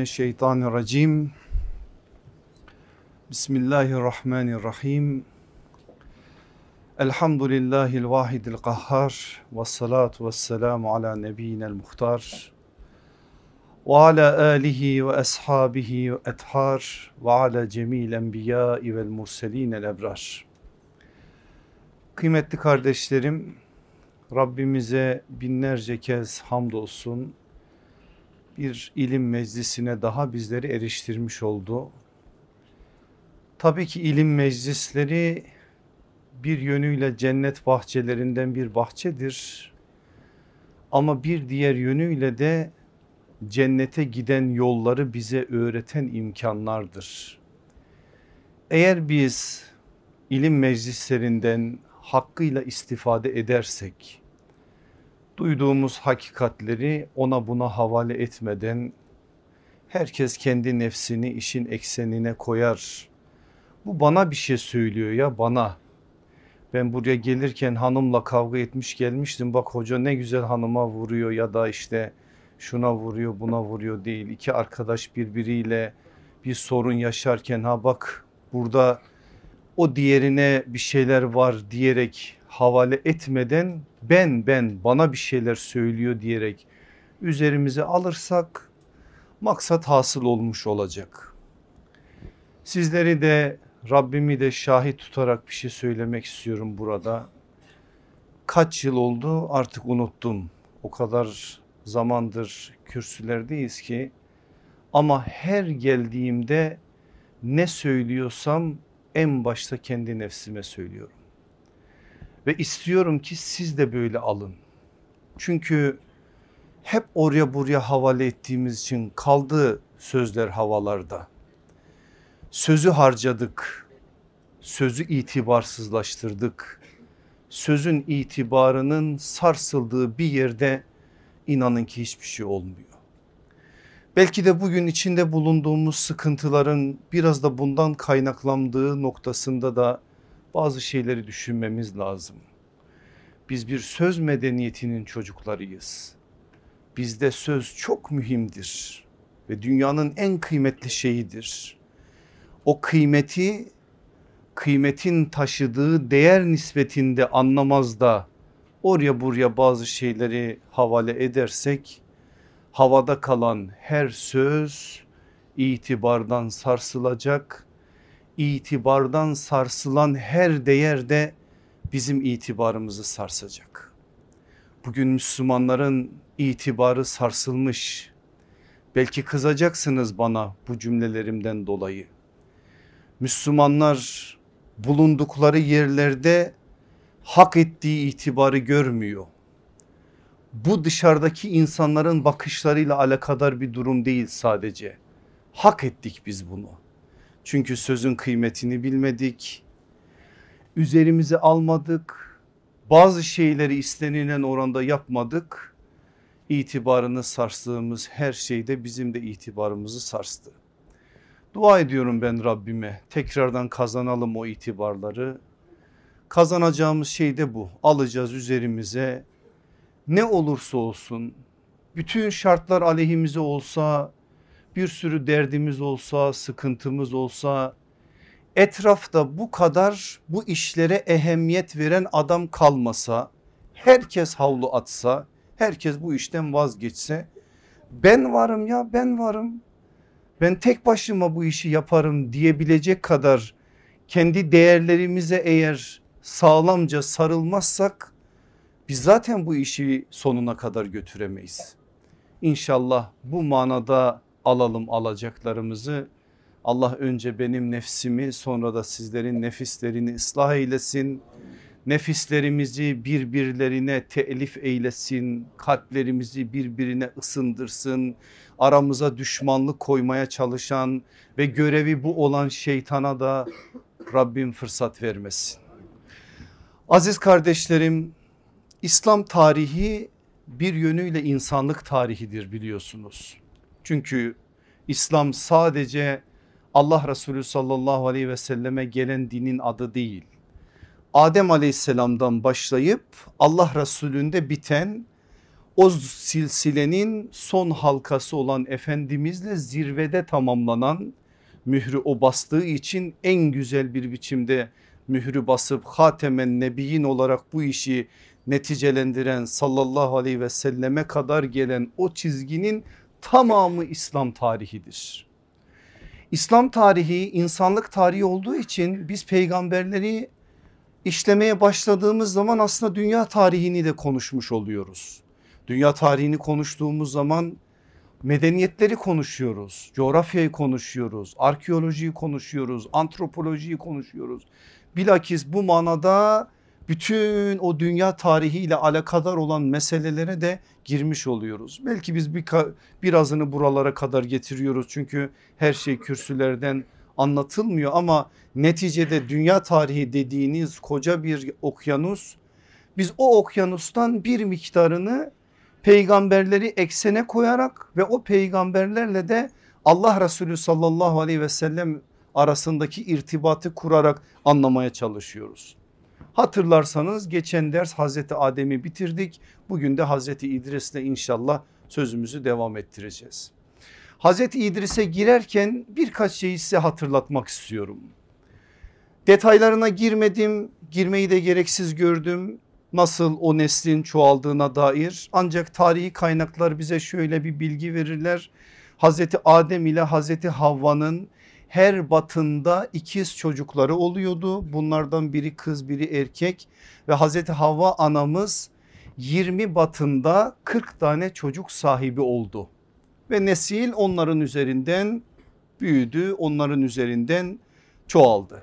mineşşeytanirracim. Bismillahirrahmanirrahim. Elhamdülillahil vahidil kahhar ve salatu ve selamu ala nebiyyinel muhtar ve ala alihi ve ashabihi ve ethar ve ala cemil enbiyai vel murselinel ebrar. Kıymetli kardeşlerim Rabbimize binlerce kez hamdolsun bir ilim meclisine daha bizleri eriştirmiş oldu. Tabii ki ilim meclisleri bir yönüyle cennet bahçelerinden bir bahçedir. Ama bir diğer yönüyle de cennete giden yolları bize öğreten imkanlardır. Eğer biz ilim meclislerinden hakkıyla istifade edersek, duyduğumuz hakikatleri ona buna havale etmeden herkes kendi nefsini işin eksenine koyar. Bu bana bir şey söylüyor ya bana. Ben buraya gelirken hanımla kavga etmiş gelmiştim. Bak hoca ne güzel hanıma vuruyor ya da işte şuna vuruyor buna vuruyor değil. İki arkadaş birbiriyle bir sorun yaşarken ha bak burada o diğerine bir şeyler var diyerek havale etmeden ben ben bana bir şeyler söylüyor diyerek üzerimize alırsak maksat hasıl olmuş olacak. Sizleri de Rabbimi de şahit tutarak bir şey söylemek istiyorum burada. Kaç yıl oldu artık unuttum. O kadar zamandır kürsülerdeyiz ki ama her geldiğimde ne söylüyorsam en başta kendi nefsime söylüyorum. Ve istiyorum ki siz de böyle alın. Çünkü hep oraya buraya havale ettiğimiz için kaldı sözler havalarda. Sözü harcadık. Sözü itibarsızlaştırdık. Sözün itibarının sarsıldığı bir yerde inanın ki hiçbir şey olmuyor. Belki de bugün içinde bulunduğumuz sıkıntıların biraz da bundan kaynaklandığı noktasında da bazı şeyleri düşünmemiz lazım. Biz bir söz medeniyetinin çocuklarıyız. Bizde söz çok mühimdir ve dünyanın en kıymetli şeyidir. O kıymeti kıymetin taşıdığı değer nispetinde anlamaz da oraya buraya bazı şeyleri havale edersek havada kalan her söz itibardan sarsılacak. İtibardan sarsılan her değer de bizim itibarımızı sarsacak. Bugün Müslümanların itibarı sarsılmış. Belki kızacaksınız bana bu cümlelerimden dolayı. Müslümanlar bulundukları yerlerde hak ettiği itibarı görmüyor bu dışarıdaki insanların bakışlarıyla alakadar bir durum değil sadece. Hak ettik biz bunu. Çünkü sözün kıymetini bilmedik. Üzerimize almadık. Bazı şeyleri istenilen oranda yapmadık. İtibarını sarstığımız her şeyde bizim de itibarımızı sarstı. Dua ediyorum ben Rabbime tekrardan kazanalım o itibarları. Kazanacağımız şey de bu. Alacağız üzerimize ne olursa olsun bütün şartlar aleyhimize olsa bir sürü derdimiz olsa sıkıntımız olsa etrafta bu kadar bu işlere ehemmiyet veren adam kalmasa herkes havlu atsa herkes bu işten vazgeçse ben varım ya ben varım ben tek başıma bu işi yaparım diyebilecek kadar kendi değerlerimize eğer sağlamca sarılmazsak biz zaten bu işi sonuna kadar götüremeyiz. İnşallah bu manada alalım alacaklarımızı. Allah önce benim nefsimi sonra da sizlerin nefislerini ıslah eylesin. Nefislerimizi birbirlerine telif eylesin. Kalplerimizi birbirine ısındırsın. Aramıza düşmanlık koymaya çalışan ve görevi bu olan şeytana da Rabbim fırsat vermesin. Aziz kardeşlerim İslam tarihi bir yönüyle insanlık tarihidir biliyorsunuz. Çünkü İslam sadece Allah Resulü sallallahu aleyhi ve selleme gelen dinin adı değil. Adem aleyhisselamdan başlayıp Allah Resulü'nde biten o silsilenin son halkası olan Efendimizle zirvede tamamlanan mührü o bastığı için en güzel bir biçimde mührü basıp hatemen nebiyin olarak bu işi neticelendiren sallallahu aleyhi ve selleme kadar gelen o çizginin tamamı İslam tarihidir. İslam tarihi insanlık tarihi olduğu için biz peygamberleri işlemeye başladığımız zaman aslında dünya tarihini de konuşmuş oluyoruz. Dünya tarihini konuştuğumuz zaman medeniyetleri konuşuyoruz, coğrafyayı konuşuyoruz, arkeolojiyi konuşuyoruz, antropolojiyi konuşuyoruz. Bilakis bu manada bütün o dünya tarihiyle alakadar olan meselelere de girmiş oluyoruz. Belki biz bir, birazını buralara kadar getiriyoruz çünkü her şey kürsülerden anlatılmıyor ama neticede dünya tarihi dediğiniz koca bir okyanus biz o okyanustan bir miktarını peygamberleri eksene koyarak ve o peygamberlerle de Allah Resulü sallallahu aleyhi ve sellem arasındaki irtibatı kurarak anlamaya çalışıyoruz. Hatırlarsanız geçen ders Hazreti Adem'i bitirdik. Bugün de Hazreti İdris'le inşallah sözümüzü devam ettireceğiz. Hazreti İdris'e girerken birkaç şeyi size hatırlatmak istiyorum. Detaylarına girmedim, girmeyi de gereksiz gördüm. Nasıl o neslin çoğaldığına dair ancak tarihi kaynaklar bize şöyle bir bilgi verirler. Hazreti Adem ile Hazreti Havva'nın her batında ikiz çocukları oluyordu. Bunlardan biri kız biri erkek ve Hazreti Havva anamız 20 batında 40 tane çocuk sahibi oldu. Ve nesil onların üzerinden büyüdü onların üzerinden çoğaldı.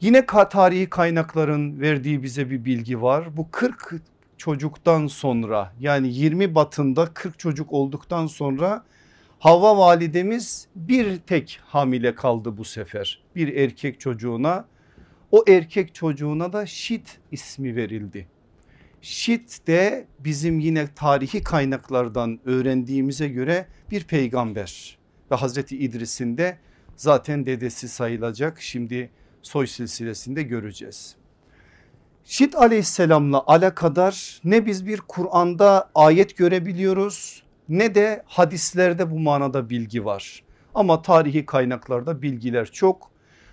Yine tarihi kaynakların verdiği bize bir bilgi var. Bu 40 çocuktan sonra yani 20 batında 40 çocuk olduktan sonra Havva validemiz bir tek hamile kaldı bu sefer bir erkek çocuğuna. O erkek çocuğuna da Şit ismi verildi. Şit de bizim yine tarihi kaynaklardan öğrendiğimize göre bir peygamber ve Hazreti İdris'in de zaten dedesi sayılacak. Şimdi soy silsilesinde göreceğiz. Şit aleyhisselamla alakadar ne biz bir Kur'an'da ayet görebiliyoruz ne de hadislerde bu manada bilgi var. Ama tarihi kaynaklarda bilgiler çok.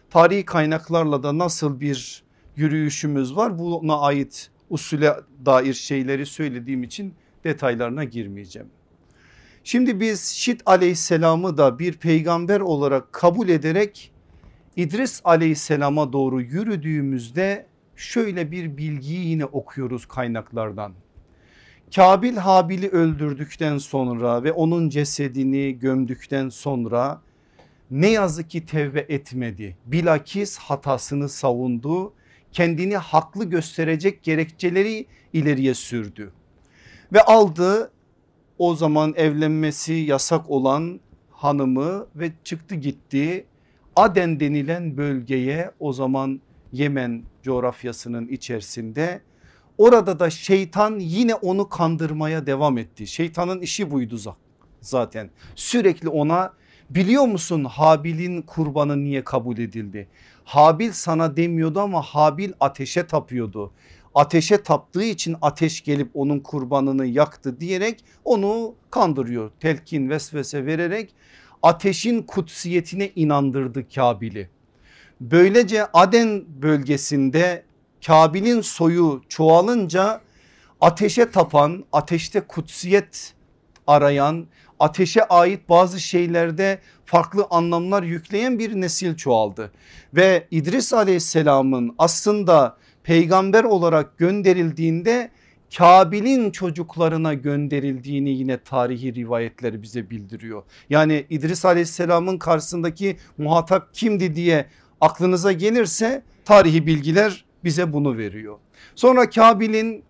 Tarihi kaynaklarla da nasıl bir yürüyüşümüz var buna ait usule dair şeyleri söylediğim için detaylarına girmeyeceğim. Şimdi biz Şit aleyhisselamı da bir peygamber olarak kabul ederek İdris aleyhisselama doğru yürüdüğümüzde şöyle bir bilgiyi yine okuyoruz kaynaklardan. Kabil Habil'i öldürdükten sonra ve onun cesedini gömdükten sonra ne yazık ki tevbe etmedi. Bilakis hatasını savundu. Kendini haklı gösterecek gerekçeleri ileriye sürdü. Ve aldı o zaman evlenmesi yasak olan hanımı ve çıktı gitti. Aden denilen bölgeye o zaman Yemen coğrafyasının içerisinde Orada da şeytan yine onu kandırmaya devam etti. Şeytanın işi buydu zaten. Sürekli ona biliyor musun Habil'in kurbanı niye kabul edildi? Habil sana demiyordu ama Habil ateşe tapıyordu. Ateşe taptığı için ateş gelip onun kurbanını yaktı diyerek onu kandırıyor. Telkin vesvese vererek ateşin kutsiyetine inandırdı Kabil'i. Böylece Aden bölgesinde Kabil'in soyu çoğalınca ateşe tapan, ateşte kutsiyet arayan, ateşe ait bazı şeylerde farklı anlamlar yükleyen bir nesil çoğaldı. Ve İdris aleyhisselamın aslında peygamber olarak gönderildiğinde Kabil'in çocuklarına gönderildiğini yine tarihi rivayetler bize bildiriyor. Yani İdris aleyhisselamın karşısındaki muhatap kimdi diye aklınıza gelirse tarihi bilgiler bize bunu veriyor. Sonra Kabil'in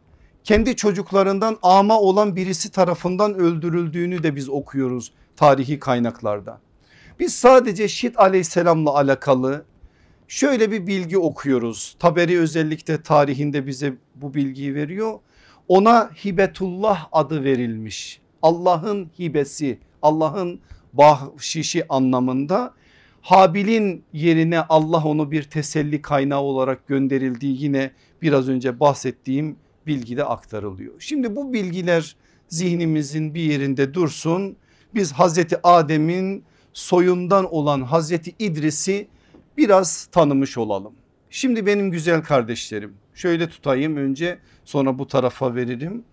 kendi çocuklarından ama olan birisi tarafından öldürüldüğünü de biz okuyoruz tarihi kaynaklarda. Biz sadece Şit aleyhisselamla alakalı şöyle bir bilgi okuyoruz. Taberi özellikle tarihinde bize bu bilgiyi veriyor. Ona hibetullah adı verilmiş. Allah'ın hibesi, Allah'ın bahşişi anlamında Habil'in yerine Allah onu bir teselli kaynağı olarak gönderildiği yine biraz önce bahsettiğim bilgi de aktarılıyor. Şimdi bu bilgiler zihnimizin bir yerinde dursun. Biz Hazreti Adem'in soyundan olan Hazreti İdris'i biraz tanımış olalım. Şimdi benim güzel kardeşlerim şöyle tutayım önce sonra bu tarafa veririm.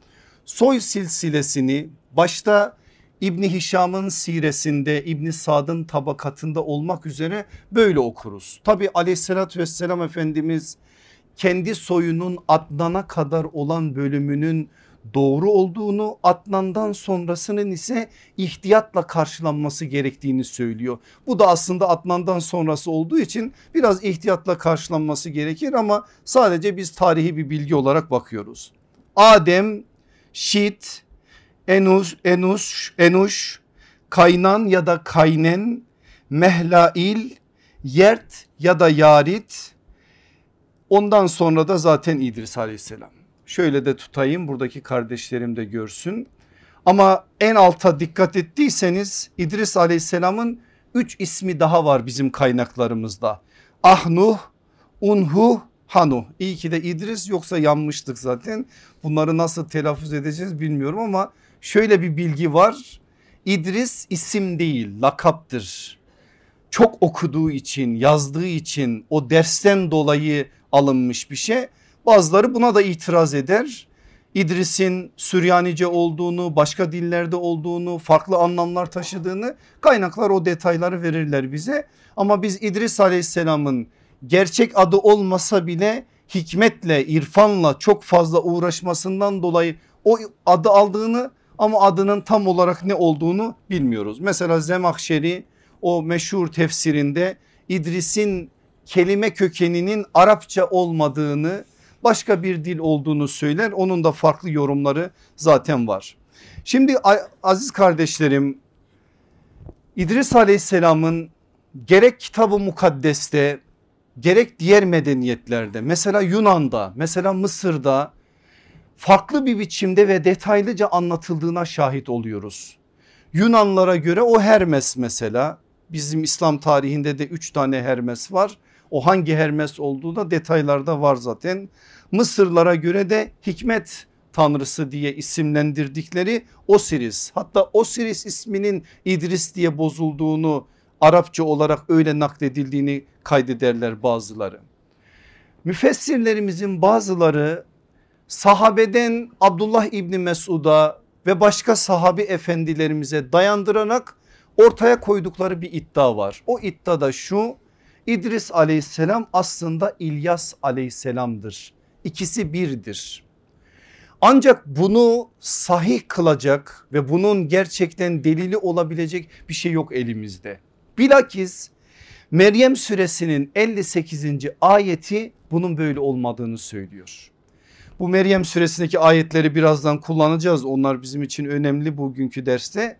Soy silsilesini başta İbni Hişam'ın siresinde İbni Sad'ın tabakatında olmak üzere böyle okuruz. Tabi aleyhissalatü vesselam Efendimiz kendi soyunun Adnan'a kadar olan bölümünün doğru olduğunu Adnan'dan sonrasının ise ihtiyatla karşılanması gerektiğini söylüyor. Bu da aslında Adnan'dan sonrası olduğu için biraz ihtiyatla karşılanması gerekir ama sadece biz tarihi bir bilgi olarak bakıyoruz. Adem, Şit, Enus, Enus, Enuş, Kaynan ya da Kaynen, Mehlail, Yert ya da Yarit. Ondan sonra da zaten İdris aleyhisselam. Şöyle de tutayım buradaki kardeşlerim de görsün. Ama en alta dikkat ettiyseniz İdris aleyhisselamın üç ismi daha var bizim kaynaklarımızda. Ahnuh, Unhu, Hanu. İyi ki de İdris yoksa yanmıştık zaten. Bunları nasıl telaffuz edeceğiz bilmiyorum ama şöyle bir bilgi var. İdris isim değil lakaptır. Çok okuduğu için yazdığı için o dersten dolayı alınmış bir şey. Bazıları buna da itiraz eder. İdris'in Süryanice olduğunu başka dillerde olduğunu farklı anlamlar taşıdığını kaynaklar o detayları verirler bize. Ama biz İdris aleyhisselamın gerçek adı olmasa bile hikmetle irfanla çok fazla uğraşmasından dolayı o adı aldığını ama adının tam olarak ne olduğunu bilmiyoruz. Mesela Zemakşeri o meşhur tefsirinde İdris'in kelime kökeninin Arapça olmadığını başka bir dil olduğunu söyler. Onun da farklı yorumları zaten var. Şimdi aziz kardeşlerim İdris aleyhisselamın gerek kitabı mukaddeste gerek diğer medeniyetlerde mesela Yunan'da mesela Mısır'da farklı bir biçimde ve detaylıca anlatıldığına şahit oluyoruz. Yunanlara göre o Hermes mesela bizim İslam tarihinde de üç tane Hermes var. O hangi Hermes olduğu da detaylarda var zaten. Mısırlara göre de hikmet tanrısı diye isimlendirdikleri Osiris. Hatta Osiris isminin İdris diye bozulduğunu Arapça olarak öyle nakledildiğini kaydederler bazıları. Müfessirlerimizin bazıları sahabeden Abdullah İbni Mesud'a ve başka sahabi efendilerimize dayandırarak ortaya koydukları bir iddia var. O iddia da şu İdris aleyhisselam aslında İlyas aleyhisselamdır. İkisi birdir. Ancak bunu sahih kılacak ve bunun gerçekten delili olabilecek bir şey yok elimizde. Bilakis Meryem suresinin 58. ayeti bunun böyle olmadığını söylüyor. Bu Meryem suresindeki ayetleri birazdan kullanacağız. Onlar bizim için önemli bugünkü derste.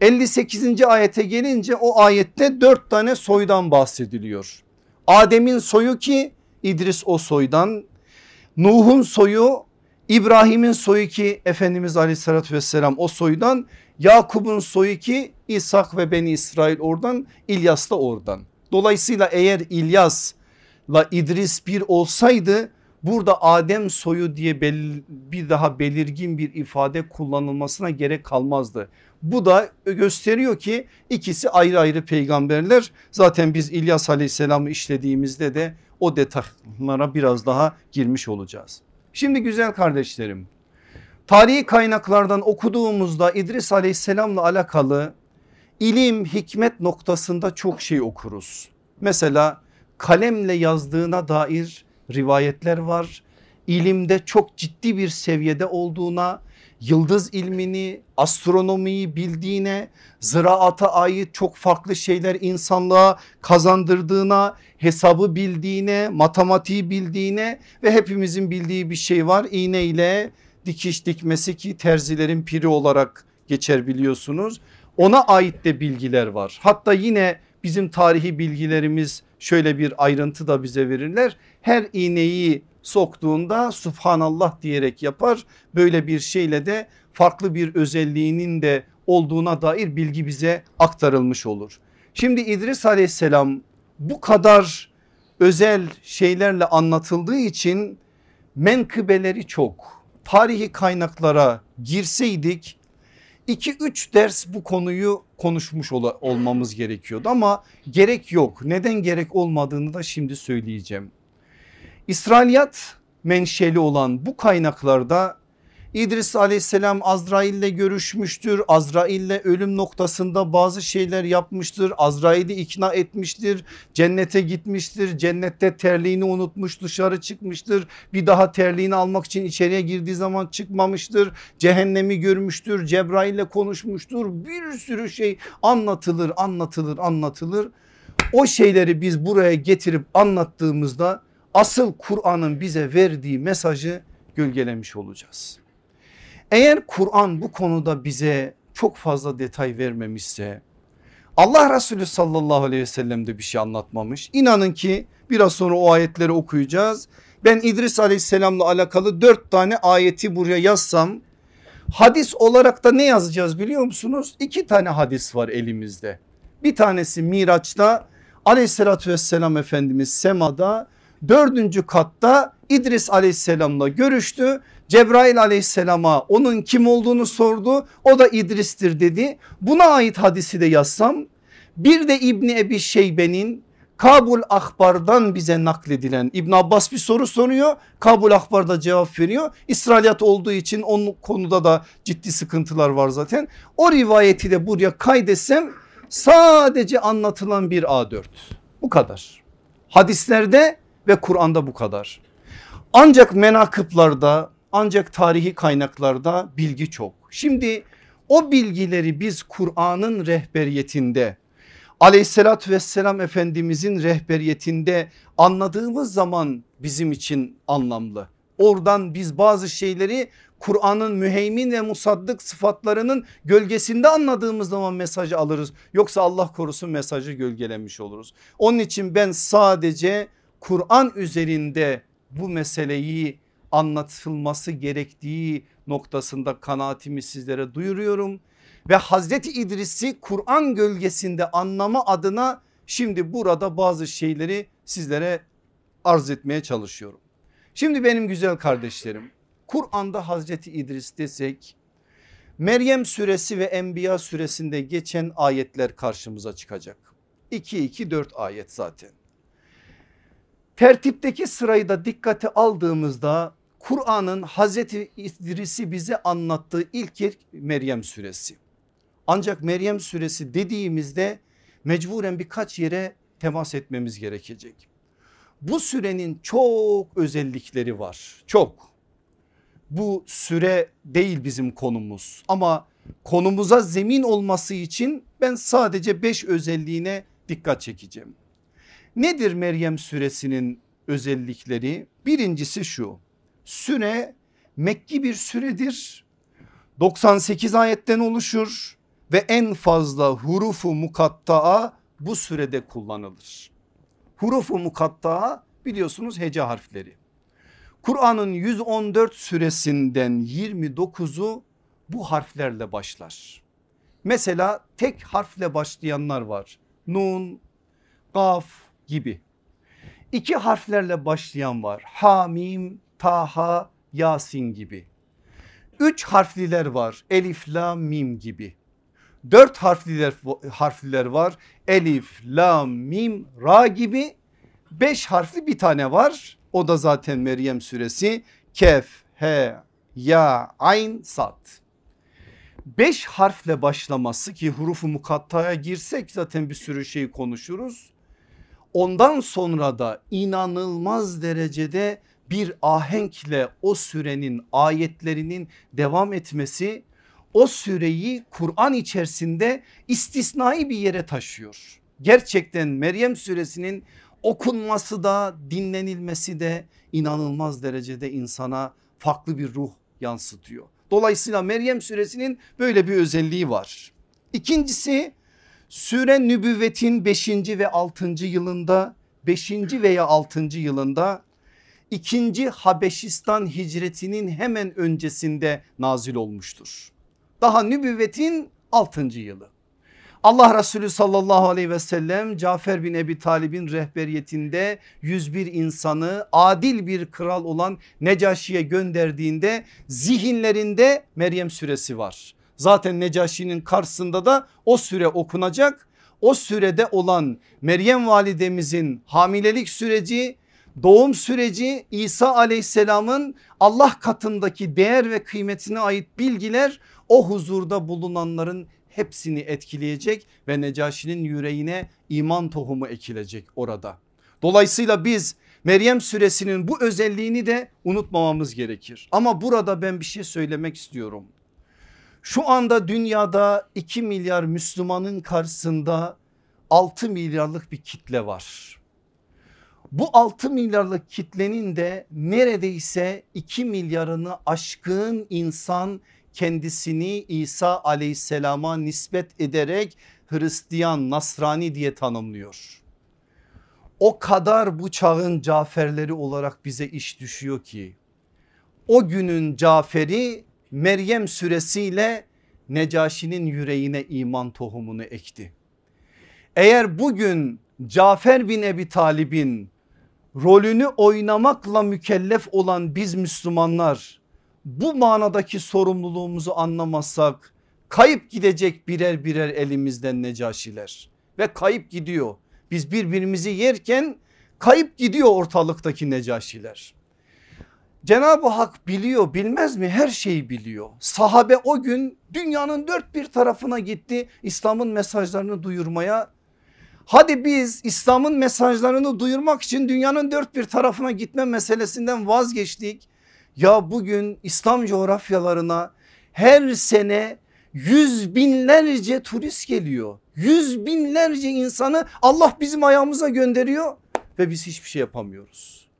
58. ayete gelince o ayette dört tane soydan bahsediliyor. Adem'in soyu ki İdris o soydan. Nuh'un soyu İbrahim'in soyu ki Efendimiz aleyhissalatü vesselam o soydan. Yakup'un soyu ki İshak ve Beni İsrail oradan İlyas da oradan. Dolayısıyla eğer İlyas'la İdris bir olsaydı burada Adem soyu diye bir daha belirgin bir ifade kullanılmasına gerek kalmazdı. Bu da gösteriyor ki ikisi ayrı ayrı peygamberler. Zaten biz İlyas aleyhisselamı işlediğimizde de o detaylara biraz daha girmiş olacağız. Şimdi güzel kardeşlerim tarihi kaynaklardan okuduğumuzda İdris aleyhisselamla alakalı ilim hikmet noktasında çok şey okuruz. Mesela kalemle yazdığına dair rivayetler var. İlimde çok ciddi bir seviyede olduğuna, yıldız ilmini, astronomiyi bildiğine, ziraata ait çok farklı şeyler insanlığa kazandırdığına, hesabı bildiğine, matematiği bildiğine ve hepimizin bildiği bir şey var. İğne ile dikiş dikmesi ki terzilerin piri olarak geçer biliyorsunuz. Ona ait de bilgiler var. Hatta yine bizim tarihi bilgilerimiz şöyle bir ayrıntı da bize verirler. Her iğneyi soktuğunda subhanallah diyerek yapar. Böyle bir şeyle de farklı bir özelliğinin de olduğuna dair bilgi bize aktarılmış olur. Şimdi İdris aleyhisselam bu kadar özel şeylerle anlatıldığı için menkıbeleri çok. tarihi kaynaklara girseydik 2-3 ders bu konuyu konuşmuş ol olmamız gerekiyordu ama gerek yok. Neden gerek olmadığını da şimdi söyleyeceğim. İsrailiyat menşeli olan bu kaynaklarda İdris aleyhisselam Azrail'le görüşmüştür. Azrail'le ölüm noktasında bazı şeyler yapmıştır. Azrail'i ikna etmiştir. Cennete gitmiştir. Cennette terliğini unutmuş dışarı çıkmıştır. Bir daha terliğini almak için içeriye girdiği zaman çıkmamıştır. Cehennemi görmüştür. Cebrail'le konuşmuştur. Bir sürü şey anlatılır anlatılır anlatılır. O şeyleri biz buraya getirip anlattığımızda asıl Kur'an'ın bize verdiği mesajı gölgelemiş olacağız. Eğer Kur'an bu konuda bize çok fazla detay vermemişse Allah Resulü sallallahu aleyhi ve sellem de bir şey anlatmamış. İnanın ki biraz sonra o ayetleri okuyacağız. Ben İdris aleyhisselamla alakalı dört tane ayeti buraya yazsam hadis olarak da ne yazacağız biliyor musunuz? İki tane hadis var elimizde. Bir tanesi Miraç'ta aleyhissalatü vesselam Efendimiz semada dördüncü katta İdris aleyhisselamla görüştü. Cebrail aleyhisselama onun kim olduğunu sordu. O da İdris'tir dedi. Buna ait hadisi de yazsam bir de İbni Ebi Şeybe'nin Kabul Akbar'dan bize nakledilen İbn Abbas bir soru soruyor. Kabul Akbar'da cevap veriyor. İsrailiyat olduğu için onun konuda da ciddi sıkıntılar var zaten. O rivayeti de buraya kaydetsem sadece anlatılan bir A4 bu kadar. Hadislerde ve Kur'an'da bu kadar. Ancak menakıplarda ancak tarihi kaynaklarda bilgi çok. Şimdi o bilgileri biz Kur'an'ın rehberiyetinde aleyhissalatü vesselam efendimizin rehberiyetinde anladığımız zaman bizim için anlamlı. Oradan biz bazı şeyleri Kur'an'ın müheymin ve musaddık sıfatlarının gölgesinde anladığımız zaman mesajı alırız. Yoksa Allah korusun mesajı gölgelemiş oluruz. Onun için ben sadece Kur'an üzerinde bu meseleyi anlatılması gerektiği noktasında kanaatimi sizlere duyuruyorum. Ve Hazreti İdris'i Kur'an gölgesinde anlama adına şimdi burada bazı şeyleri sizlere arz etmeye çalışıyorum. Şimdi benim güzel kardeşlerim Kur'an'da Hazreti İdris desek Meryem suresi ve Enbiya suresinde geçen ayetler karşımıza çıkacak. 2-2-4 ayet zaten. Tertipteki sırayı da dikkate aldığımızda Kur'an'ın Hazreti İdris'i bize anlattığı ilk yer Meryem suresi. Ancak Meryem suresi dediğimizde mecburen birkaç yere temas etmemiz gerekecek. Bu sürenin çok özellikleri var çok. Bu süre değil bizim konumuz ama konumuza zemin olması için ben sadece beş özelliğine dikkat çekeceğim. Nedir Meryem suresinin özellikleri? Birincisi şu süre Mekki bir süredir. 98 ayetten oluşur ve en fazla hurufu mukatta'a bu sürede kullanılır. Hurufu mukatta'a biliyorsunuz hece harfleri. Kur'an'ın 114 süresinden 29'u bu harflerle başlar. Mesela tek harfle başlayanlar var. Nun, Kaf gibi. İki harflerle başlayan var. Hamim, Taha, Yasin gibi. Üç harfliler var. Elif, la, mim gibi. Dört harfliler, harfliler var. Elif, la, mim, ra gibi. Beş harfli bir tane var. O da zaten Meryem suresi. Kef, he, ya, ayn, sat. Beş harfle başlaması ki hurufu mukattaya girsek zaten bir sürü şey konuşuruz. Ondan sonra da inanılmaz derecede bir ahenkle o sürenin ayetlerinin devam etmesi o süreyi Kur'an içerisinde istisnai bir yere taşıyor. Gerçekten Meryem suresinin okunması da dinlenilmesi de inanılmaz derecede insana farklı bir ruh yansıtıyor. Dolayısıyla Meryem suresinin böyle bir özelliği var. İkincisi süre nübüvvetin 5. ve 6. yılında 5. veya 6. yılında ikinci Habeşistan hicretinin hemen öncesinde nazil olmuştur. Daha nübüvvetin 6. yılı. Allah Resulü sallallahu aleyhi ve sellem Cafer bin Ebi Talib'in rehberiyetinde 101 insanı adil bir kral olan Necaşi'ye gönderdiğinde zihinlerinde Meryem suresi var. Zaten Necaşi'nin karşısında da o süre okunacak. O sürede olan Meryem validemizin hamilelik süreci doğum süreci İsa aleyhisselamın Allah katındaki değer ve kıymetine ait bilgiler o huzurda bulunanların hepsini etkileyecek ve Necaşi'nin yüreğine iman tohumu ekilecek orada. Dolayısıyla biz Meryem suresinin bu özelliğini de unutmamamız gerekir. Ama burada ben bir şey söylemek istiyorum. Şu anda dünyada 2 milyar Müslümanın karşısında 6 milyarlık bir kitle var. Bu 6 milyarlık kitlenin de neredeyse 2 milyarını aşkın insan kendisini İsa aleyhisselama nispet ederek Hristiyan Nasrani diye tanımlıyor. O kadar bu çağın Caferleri olarak bize iş düşüyor ki o günün Caferi Meryem suresiyle Necaşi'nin yüreğine iman tohumunu ekti. Eğer bugün Cafer bin Ebi Talib'in rolünü oynamakla mükellef olan biz Müslümanlar bu manadaki sorumluluğumuzu anlamazsak kayıp gidecek birer birer elimizden necaşiler ve kayıp gidiyor. Biz birbirimizi yerken kayıp gidiyor ortalıktaki necaşiler. Cenab-ı Hak biliyor bilmez mi her şeyi biliyor. Sahabe o gün dünyanın dört bir tarafına gitti İslam'ın mesajlarını duyurmaya. Hadi biz İslam'ın mesajlarını duyurmak için dünyanın dört bir tarafına gitme meselesinden vazgeçtik. Ya bugün İslam coğrafyalarına her sene yüz binlerce turist geliyor. Yüz binlerce insanı Allah bizim ayağımıza gönderiyor ve biz hiçbir şey yapamıyoruz.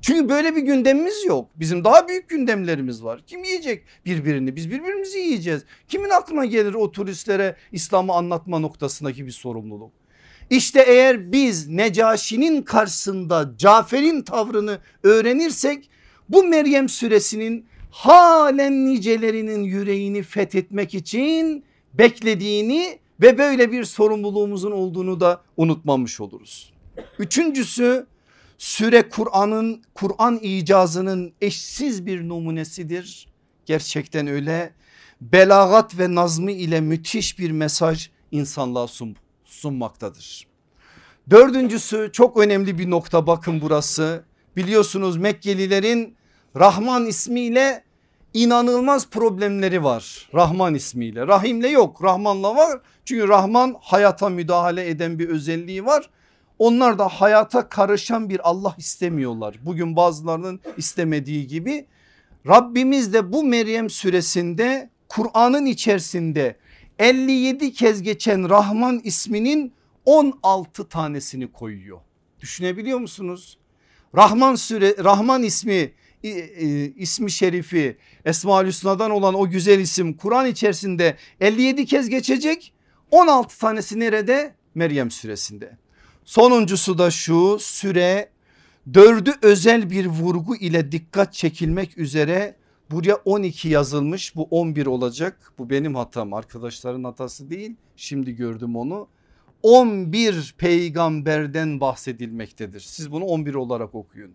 Çünkü böyle bir gündemimiz yok. Bizim daha büyük gündemlerimiz var. Kim yiyecek birbirini? Biz birbirimizi yiyeceğiz. Kimin aklına gelir o turistlere İslam'ı anlatma noktasındaki bir sorumluluk? İşte eğer biz Necaşi'nin karşısında Cafer'in tavrını öğrenirsek bu Meryem suresinin halen nicelerinin yüreğini fethetmek için beklediğini ve böyle bir sorumluluğumuzun olduğunu da unutmamış oluruz. Üçüncüsü süre Kur'an'ın Kur'an icazının eşsiz bir numunesidir. Gerçekten öyle belagat ve nazmı ile müthiş bir mesaj insanlığa sun, sunmaktadır. Dördüncüsü çok önemli bir nokta bakın burası. Biliyorsunuz Mekkelilerin Rahman ismiyle inanılmaz problemleri var. Rahman ismiyle. Rahimle yok Rahmanla var. Çünkü Rahman hayata müdahale eden bir özelliği var. Onlar da hayata karışan bir Allah istemiyorlar. Bugün bazılarının istemediği gibi. Rabbimiz de bu Meryem suresinde Kur'an'ın içerisinde 57 kez geçen Rahman isminin 16 tanesini koyuyor. Düşünebiliyor musunuz? Rahman süre Rahman ismi ismi şerifi Esmaül Hüsna'dan olan o güzel isim Kur'an içerisinde 57 kez geçecek 16 tanesi nerede? Meryem suresinde. Sonuncusu da şu süre dördü özel bir vurgu ile dikkat çekilmek üzere buraya 12 yazılmış bu 11 olacak. Bu benim hatam arkadaşların hatası değil. Şimdi gördüm onu. 11 peygamberden bahsedilmektedir. Siz bunu 11 olarak okuyun.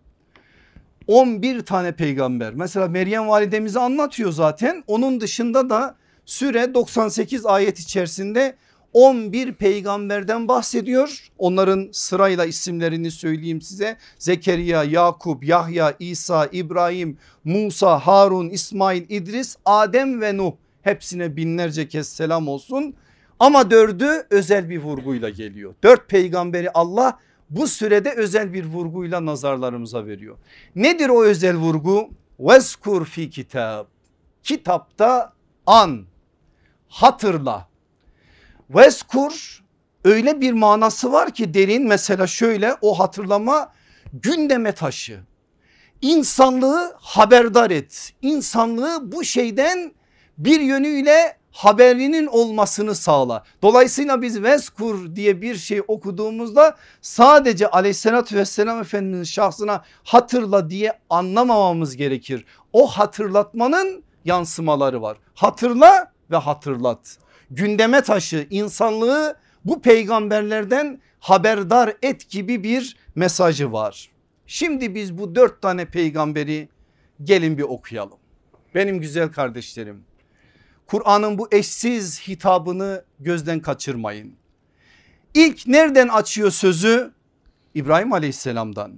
11 tane peygamber. Mesela Meryem validemizi anlatıyor zaten. Onun dışında da süre 98 ayet içerisinde 11 peygamberden bahsediyor. Onların sırayla isimlerini söyleyeyim size. Zekeriya, Yakup, Yahya, İsa, İbrahim, Musa, Harun, İsmail, İdris, Adem ve Nuh. Hepsine binlerce kez selam olsun. Ama dördü özel bir vurguyla geliyor. Dört peygamberi Allah bu sürede özel bir vurguyla nazarlarımıza veriyor. Nedir o özel vurgu? Veskur fi kitab. Kitapta an, hatırla. Veskur öyle bir manası var ki derin mesela şöyle o hatırlama gündeme taşı. İnsanlığı haberdar et. İnsanlığı bu şeyden bir yönüyle haberinin olmasını sağla. Dolayısıyla biz veskur diye bir şey okuduğumuzda sadece aleyhissalatü vesselam efendinin şahsına hatırla diye anlamamamız gerekir. O hatırlatmanın yansımaları var. Hatırla ve hatırlat. Gündeme taşı insanlığı bu peygamberlerden haberdar et gibi bir mesajı var. Şimdi biz bu dört tane peygamberi gelin bir okuyalım. Benim güzel kardeşlerim Kur'an'ın bu eşsiz hitabını gözden kaçırmayın. İlk nereden açıyor sözü? İbrahim aleyhisselamdan.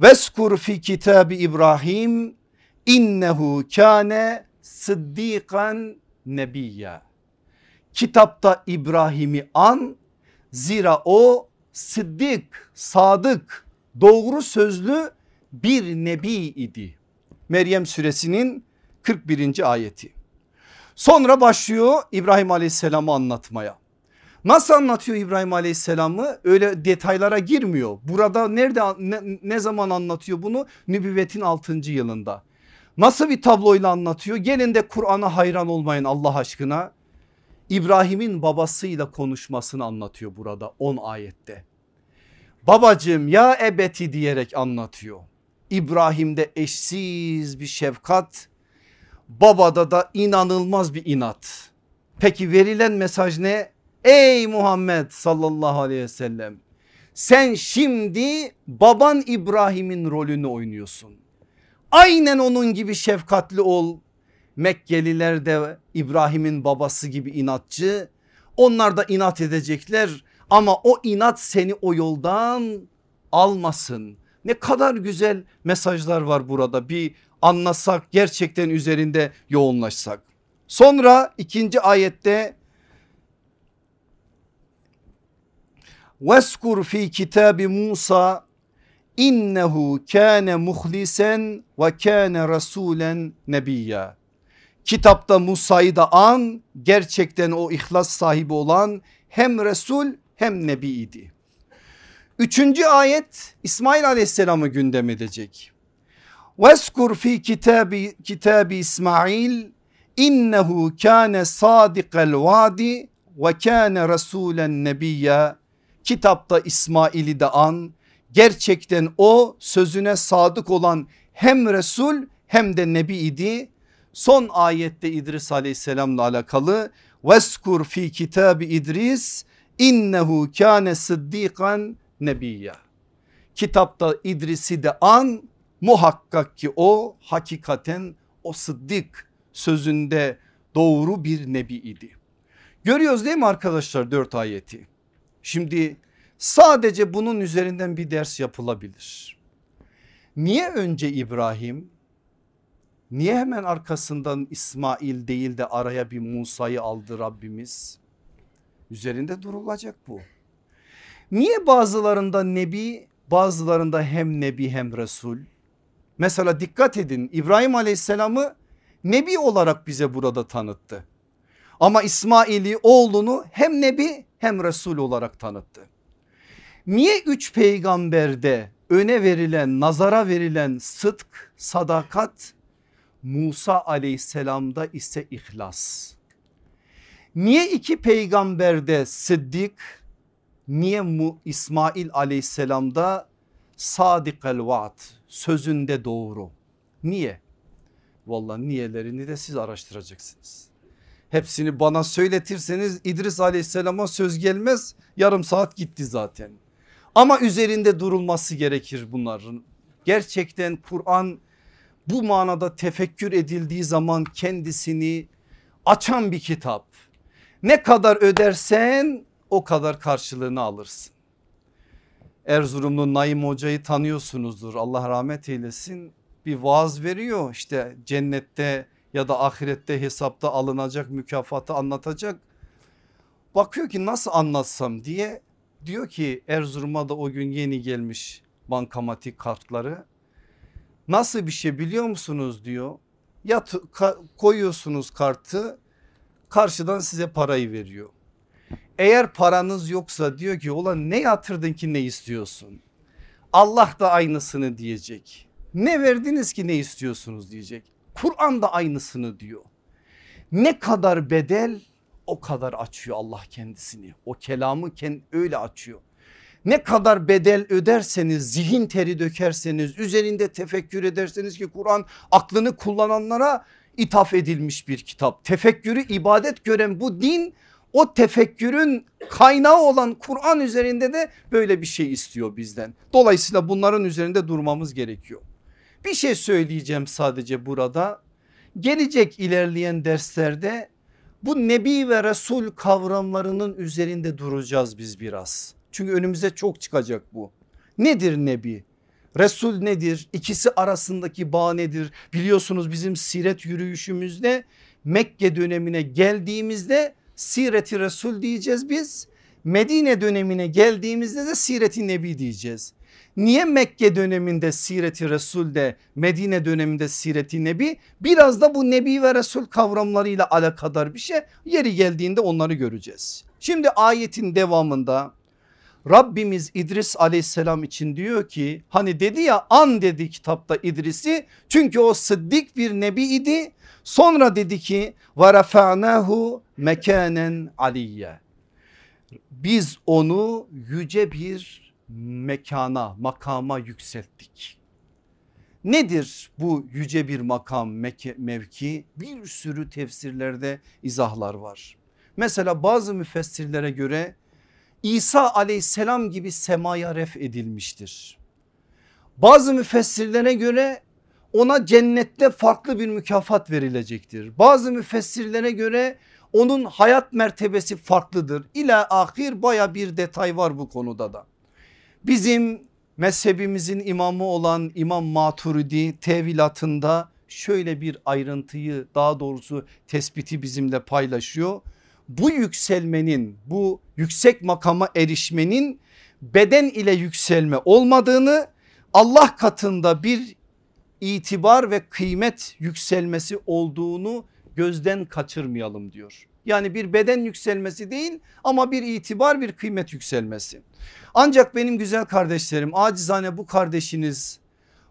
Veskur fi kitabi İbrahim innehu kâne sıddikan nebiyya. Kitapta İbrahim'i an zira o sıddık, sadık, doğru sözlü bir nebi idi. Meryem suresinin 41. ayeti. Sonra başlıyor İbrahim aleyhisselamı anlatmaya. Nasıl anlatıyor İbrahim aleyhisselamı öyle detaylara girmiyor. Burada nerede ne, ne zaman anlatıyor bunu? Nübüvvetin 6. yılında. Nasıl bir tabloyla anlatıyor? Gelin de Kur'an'a hayran olmayın Allah aşkına. İbrahim'in babasıyla konuşmasını anlatıyor burada 10 ayette. Babacığım ya ebeti diyerek anlatıyor. İbrahim'de eşsiz bir şefkat babada da inanılmaz bir inat. Peki verilen mesaj ne? Ey Muhammed sallallahu aleyhi ve sellem sen şimdi baban İbrahim'in rolünü oynuyorsun. Aynen onun gibi şefkatli ol. Mekkeliler de İbrahim'in babası gibi inatçı. Onlar da inat edecekler ama o inat seni o yoldan almasın. Ne kadar güzel mesajlar var burada bir anlasak gerçekten üzerinde yoğunlaşsak. Sonra ikinci ayette Veskur fi kitabi Musa innehu kâne muhlisen ve kâne rasulen nebiyya. Kitapta Musa'yı da an gerçekten o ihlas sahibi olan hem Resul hem Nebi idi. Üçüncü ayet İsmail aleyhisselamı gündem edecek. Veskur fi kitabi, kitabi İsmail innehu kâne sadiqel vadi ve kâne rasulen nebiyya. Kitapta İsmail'i de an gerçekten o sözüne sadık olan hem Resul hem de Nebi idi. Son ayette İdris aleyhisselamla alakalı veskur fi kitabi İdris innehu kâne sıddikan nebiyya. Kitapta İdris'i de an muhakkak ki o hakikaten o sıddık sözünde doğru bir nebi idi. Görüyoruz değil mi arkadaşlar dört ayeti? Şimdi sadece bunun üzerinden bir ders yapılabilir. Niye önce İbrahim? Niye hemen arkasından İsmail değil de araya bir Musa'yı aldı Rabbimiz? Üzerinde durulacak bu. Niye bazılarında nebi bazılarında hem nebi hem resul? Mesela dikkat edin İbrahim aleyhisselamı nebi olarak bize burada tanıttı. Ama İsmail'i oğlunu hem nebi hem resul olarak tanıttı. Niye üç peygamberde öne verilen nazara verilen sıdk sadakat Musa aleyhisselamda ise ihlas. Niye iki peygamberde sıddık niye İsmail aleyhisselamda sadikel vaat sözünde doğru. Niye? Vallahi niyelerini de siz araştıracaksınız. Hepsini bana söyletirseniz İdris aleyhisselama söz gelmez yarım saat gitti zaten. Ama üzerinde durulması gerekir bunların. Gerçekten Kur'an bu manada tefekkür edildiği zaman kendisini açan bir kitap. Ne kadar ödersen o kadar karşılığını alırsın. Erzurumlu Naim Hoca'yı tanıyorsunuzdur Allah rahmet eylesin bir vaaz veriyor işte cennette ya da ahirette hesapta alınacak mükafatı anlatacak. Bakıyor ki nasıl anlatsam diye diyor ki Erzurum'a da o gün yeni gelmiş bankamatik kartları. Nasıl bir şey biliyor musunuz diyor. Ya koyuyorsunuz kartı karşıdan size parayı veriyor. Eğer paranız yoksa diyor ki ulan ne yatırdın ki ne istiyorsun? Allah da aynısını diyecek. Ne verdiniz ki ne istiyorsunuz diyecek. Kur'an da aynısını diyor. Ne kadar bedel o kadar açıyor Allah kendisini. O kelamı öyle açıyor. Ne kadar bedel öderseniz zihin teri dökerseniz üzerinde tefekkür ederseniz ki Kur'an aklını kullananlara ithaf edilmiş bir kitap. Tefekkürü ibadet gören bu din o tefekkürün kaynağı olan Kur'an üzerinde de böyle bir şey istiyor bizden. Dolayısıyla bunların üzerinde durmamız gerekiyor. Bir şey söyleyeceğim sadece burada. Gelecek ilerleyen derslerde bu Nebi ve Resul kavramlarının üzerinde duracağız biz biraz. Çünkü önümüze çok çıkacak bu. Nedir Nebi? Resul nedir? İkisi arasındaki bağ nedir? Biliyorsunuz bizim siret yürüyüşümüzde Mekke dönemine geldiğimizde Sireti Resul diyeceğiz biz. Medine dönemine geldiğimizde de Sireti Nebi diyeceğiz. Niye Mekke döneminde Sireti Resul'de Medine döneminde Sireti Nebi biraz da bu Nebi ve Resul kavramlarıyla alakadar bir şey yeri geldiğinde onları göreceğiz. Şimdi ayetin devamında Rabbimiz İdris aleyhisselam için diyor ki hani dedi ya an dedi kitapta İdris'i çünkü o sıddık bir nebi idi. Sonra dedi ki ve rafa'nahu mekanen aliyye. Biz onu yüce bir mekana makama yükselttik. Nedir bu yüce bir makam mevki? Bir sürü tefsirlerde izahlar var. Mesela bazı müfessirlere göre İsa aleyhisselam gibi semaya ref edilmiştir. Bazı müfessirlere göre ona cennette farklı bir mükafat verilecektir. Bazı müfessirlere göre onun hayat mertebesi farklıdır. İla ahir baya bir detay var bu konuda da. Bizim mezhebimizin imamı olan İmam Maturidi tevilatında şöyle bir ayrıntıyı daha doğrusu tespiti bizimle paylaşıyor bu yükselmenin bu yüksek makama erişmenin beden ile yükselme olmadığını Allah katında bir itibar ve kıymet yükselmesi olduğunu gözden kaçırmayalım diyor. Yani bir beden yükselmesi değil ama bir itibar bir kıymet yükselmesi. Ancak benim güzel kardeşlerim acizane bu kardeşiniz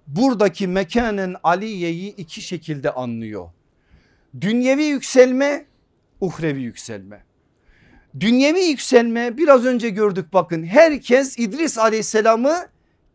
buradaki mekanen Aliye'yi iki şekilde anlıyor. Dünyevi yükselme uhrevi yükselme. Dünyevi yükselme biraz önce gördük bakın herkes İdris aleyhisselamı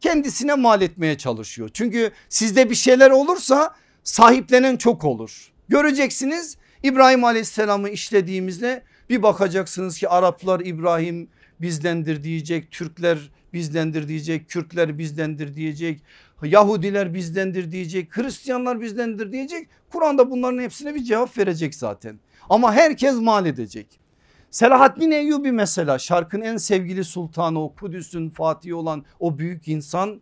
kendisine mal etmeye çalışıyor. Çünkü sizde bir şeyler olursa sahiplenen çok olur. Göreceksiniz İbrahim aleyhisselamı işlediğimizde bir bakacaksınız ki Araplar İbrahim bizdendir diyecek, Türkler bizdendir diyecek, Kürtler bizdendir diyecek, Yahudiler bizdendir diyecek, Hristiyanlar bizdendir diyecek. Kur'an'da bunların hepsine bir cevap verecek zaten. Ama herkes mal edecek. Selahaddin Eyyubi mesela şarkın en sevgili sultanı o Kudüs'ün fatihi olan o büyük insan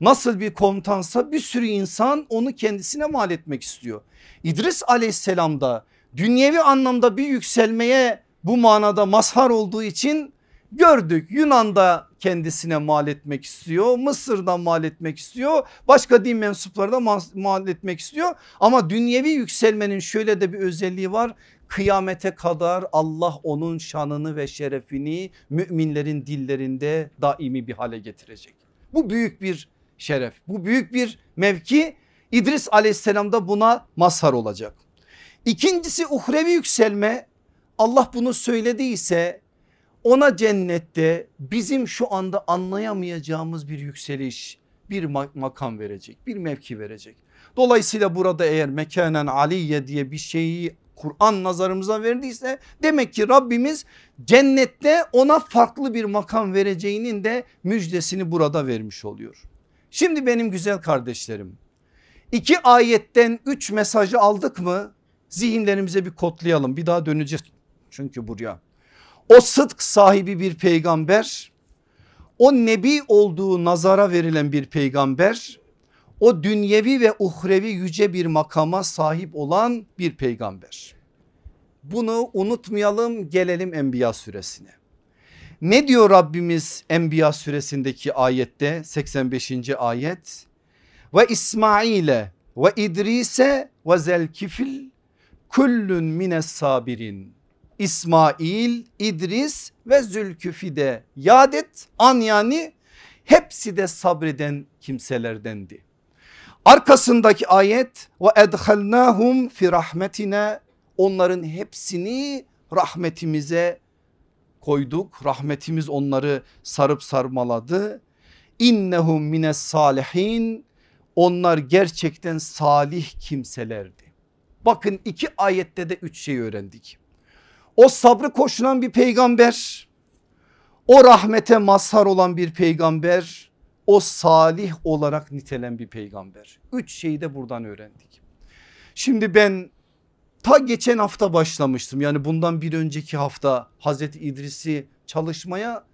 nasıl bir komutansa bir sürü insan onu kendisine mal etmek istiyor. İdris aleyhisselam da dünyevi anlamda bir yükselmeye bu manada mazhar olduğu için gördük Yunan'da kendisine mal etmek istiyor. Mısır'da mal etmek istiyor. Başka din mensupları da mal etmek istiyor. Ama dünyevi yükselmenin şöyle de bir özelliği var kıyamete kadar Allah onun şanını ve şerefini müminlerin dillerinde daimi bir hale getirecek. Bu büyük bir şeref bu büyük bir mevki İdris aleyhisselam da buna mazhar olacak. İkincisi uhrevi yükselme Allah bunu söylediyse ona cennette bizim şu anda anlayamayacağımız bir yükseliş bir makam verecek bir mevki verecek. Dolayısıyla burada eğer mekanen aliye diye bir şeyi Kur'an nazarımıza verdiyse demek ki Rabbimiz cennette ona farklı bir makam vereceğinin de müjdesini burada vermiş oluyor. Şimdi benim güzel kardeşlerim iki ayetten üç mesajı aldık mı zihinlerimize bir kodlayalım bir daha döneceğiz çünkü buraya. O sıdk sahibi bir peygamber o nebi olduğu nazara verilen bir peygamber o dünyevi ve uhrevi yüce bir makama sahip olan bir peygamber. Bunu unutmayalım gelelim Enbiya suresine. Ne diyor Rabbimiz Enbiya suresindeki ayette 85. ayet? Ve İsmail'e ve İdris'e ve zelkifil kullun mines sabirin. İsmail, İdris ve Zülküfide yadet an yani hepsi de sabreden kimselerdendi. Arkasındaki ayet ve edhalnahum fi rahmetine onların hepsini rahmetimize koyduk. Rahmetimiz onları sarıp sarmaladı. İnnehum mines salihin onlar gerçekten salih kimselerdi. Bakın iki ayette de üç şey öğrendik. O sabrı koşulan bir peygamber. O rahmete mazhar olan bir peygamber. O salih olarak nitelen bir peygamber. Üç şeyi de buradan öğrendik. Şimdi ben ta geçen hafta başlamıştım. Yani bundan bir önceki hafta Hazreti İdris'i çalışmaya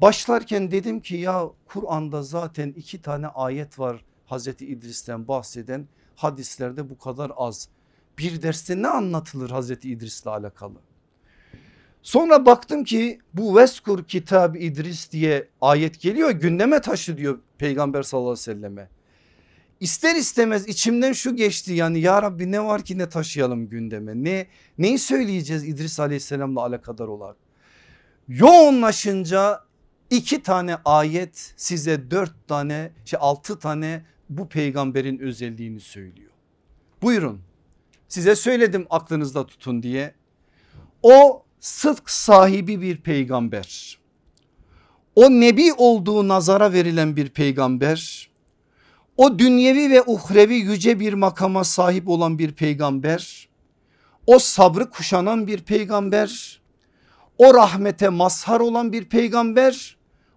başlarken dedim ki ya Kur'an'da zaten iki tane ayet var Hazreti İdris'ten bahseden hadislerde bu kadar az. Bir derste ne anlatılır Hazreti İdris'le alakalı? Sonra baktım ki bu Veskur Kitab İdris diye ayet geliyor gündeme taşı diyor Peygamber sallallahu aleyhi ve selleme. İster istemez içimden şu geçti yani ya Rabbi ne var ki ne taşıyalım gündeme ne neyi söyleyeceğiz İdris aleyhisselamla alakadar olarak. Yoğunlaşınca iki tane ayet size dört tane şey altı tane bu peygamberin özelliğini söylüyor. Buyurun size söyledim aklınızda tutun diye. O sıdk sahibi bir peygamber. O nebi olduğu nazara verilen bir peygamber. O dünyevi ve uhrevi yüce bir makama sahip olan bir peygamber. O sabrı kuşanan bir peygamber. O rahmete mazhar olan bir peygamber.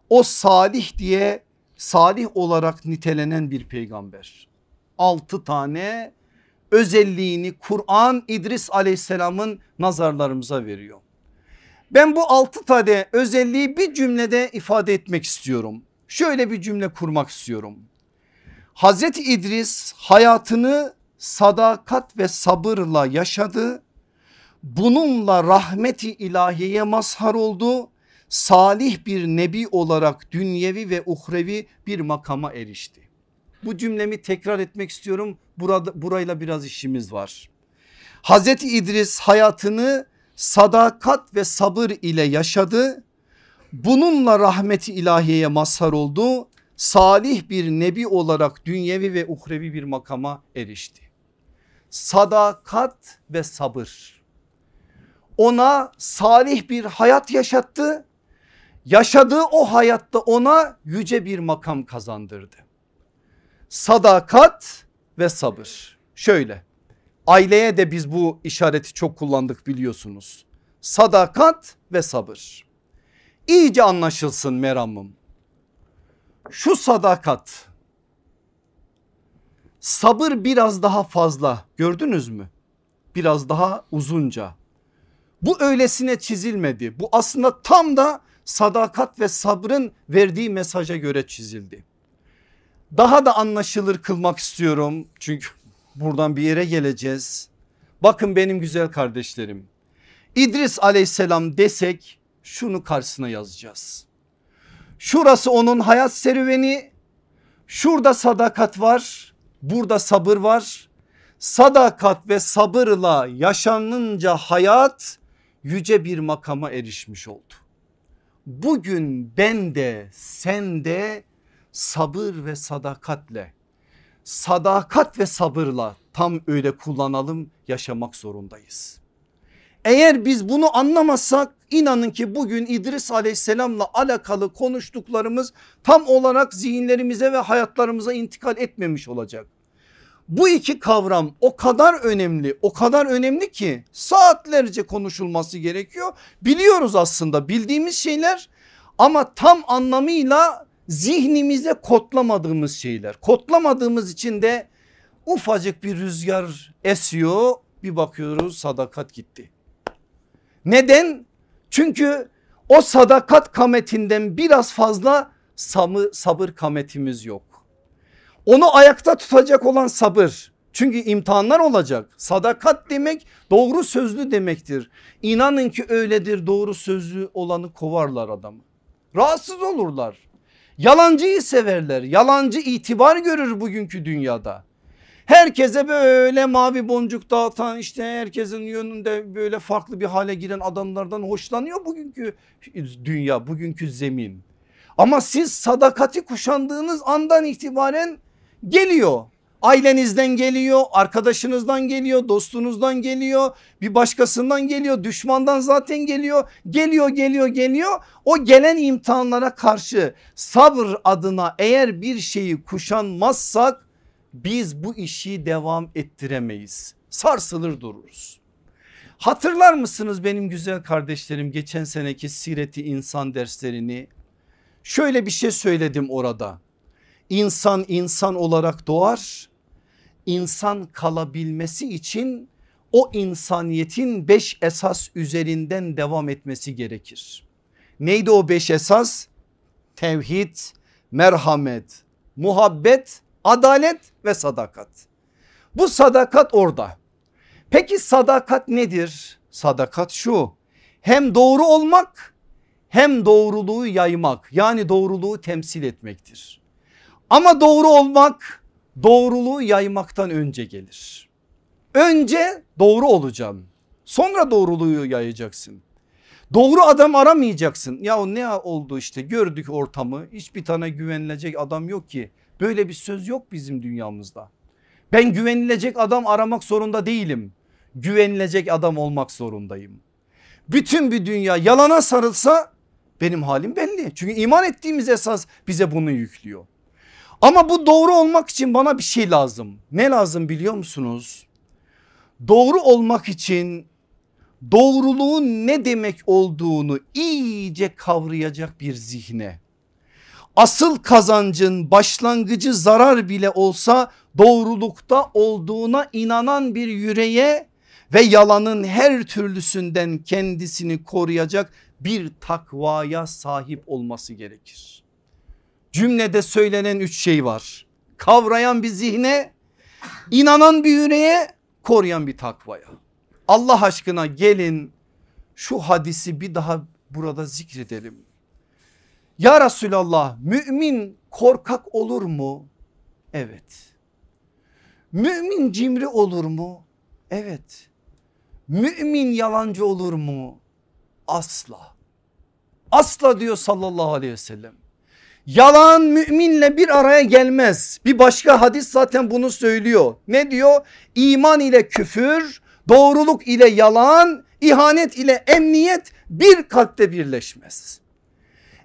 O salih diye salih olarak nitelenen bir peygamber. Altı tane özelliğini Kur'an İdris aleyhisselamın nazarlarımıza veriyor. Ben bu altı tane özelliği bir cümlede ifade etmek istiyorum. Şöyle bir cümle kurmak istiyorum. Hazreti İdris hayatını sadakat ve sabırla yaşadı. Bununla rahmeti ilahiyeye mazhar oldu. Salih bir nebi olarak dünyevi ve uhrevi bir makama erişti. Bu cümlemi tekrar etmek istiyorum. Burada, burayla biraz işimiz var. Hazreti İdris hayatını sadakat ve sabır ile yaşadı. Bununla rahmeti ilahiyeye mazhar oldu. Salih bir nebi olarak dünyevi ve uhrevi bir makama erişti. Sadakat ve sabır ona salih bir hayat yaşattı. Yaşadığı o hayatta ona yüce bir makam kazandırdı. Sadakat ve sabır. Şöyle Aileye de biz bu işareti çok kullandık biliyorsunuz. Sadakat ve sabır. İyice anlaşılsın meramım. Şu sadakat sabır biraz daha fazla gördünüz mü? Biraz daha uzunca. Bu öylesine çizilmedi. Bu aslında tam da sadakat ve sabrın verdiği mesaja göre çizildi. Daha da anlaşılır kılmak istiyorum. Çünkü buradan bir yere geleceğiz. Bakın benim güzel kardeşlerim. İdris aleyhisselam desek şunu karşısına yazacağız. Şurası onun hayat serüveni. Şurada sadakat var. Burada sabır var. Sadakat ve sabırla yaşanınca hayat yüce bir makama erişmiş oldu. Bugün ben de sen de sabır ve sadakatle sadakat ve sabırla tam öyle kullanalım yaşamak zorundayız. Eğer biz bunu anlamazsak inanın ki bugün İdris aleyhisselamla alakalı konuştuklarımız tam olarak zihinlerimize ve hayatlarımıza intikal etmemiş olacak. Bu iki kavram o kadar önemli o kadar önemli ki saatlerce konuşulması gerekiyor. Biliyoruz aslında bildiğimiz şeyler ama tam anlamıyla zihnimize kodlamadığımız şeyler. Kodlamadığımız için de ufacık bir rüzgar esiyor bir bakıyoruz sadakat gitti. Neden? Çünkü o sadakat kametinden biraz fazla samı, sabır kametimiz yok. Onu ayakta tutacak olan sabır. Çünkü imtihanlar olacak. Sadakat demek doğru sözlü demektir. İnanın ki öyledir doğru sözlü olanı kovarlar adamı. Rahatsız olurlar. Yalancıyı severler. Yalancı itibar görür bugünkü dünyada. Herkese böyle mavi boncuk dağıtan işte herkesin yönünde böyle farklı bir hale giren adamlardan hoşlanıyor bugünkü dünya bugünkü zemin. Ama siz sadakati kuşandığınız andan itibaren geliyor. Ailenizden geliyor, arkadaşınızdan geliyor, dostunuzdan geliyor, bir başkasından geliyor, düşmandan zaten geliyor. Geliyor, geliyor, geliyor. O gelen imtihanlara karşı sabır adına eğer bir şeyi kuşanmazsak biz bu işi devam ettiremeyiz. Sarsılır dururuz. Hatırlar mısınız benim güzel kardeşlerim geçen seneki sireti insan derslerini? Şöyle bir şey söyledim orada. İnsan insan olarak doğar. İnsan kalabilmesi için o insaniyetin beş esas üzerinden devam etmesi gerekir. Neydi o beş esas? Tevhid, merhamet, muhabbet, adalet ve sadakat. Bu sadakat orada. Peki sadakat nedir? Sadakat şu hem doğru olmak hem doğruluğu yaymak yani doğruluğu temsil etmektir. Ama doğru olmak doğruluğu yaymaktan önce gelir. Önce doğru olacaksın sonra doğruluğu yayacaksın. Doğru adam aramayacaksın. Ya ne oldu işte gördük ortamı hiçbir tane güvenilecek adam yok ki. Böyle bir söz yok bizim dünyamızda. Ben güvenilecek adam aramak zorunda değilim. Güvenilecek adam olmak zorundayım. Bütün bir dünya yalana sarılsa benim halim belli. Çünkü iman ettiğimiz esas bize bunu yüklüyor. Ama bu doğru olmak için bana bir şey lazım. Ne lazım biliyor musunuz? Doğru olmak için doğruluğun ne demek olduğunu iyice kavrayacak bir zihne. Asıl kazancın başlangıcı zarar bile olsa doğrulukta olduğuna inanan bir yüreğe ve yalanın her türlüsünden kendisini koruyacak bir takvaya sahip olması gerekir. Cümlede söylenen üç şey var. Kavrayan bir zihne, inanan bir yüreğe, koruyan bir takvaya. Allah aşkına gelin şu hadisi bir daha burada zikredelim. Ya Resulallah mümin korkak olur mu? Evet. Mümin cimri olur mu? Evet. Mümin yalancı olur mu? Asla. Asla diyor sallallahu aleyhi ve sellem. Yalan müminle bir araya gelmez. Bir başka hadis zaten bunu söylüyor. Ne diyor? İman ile küfür, doğruluk ile yalan, ihanet ile emniyet bir kalpte birleşmez.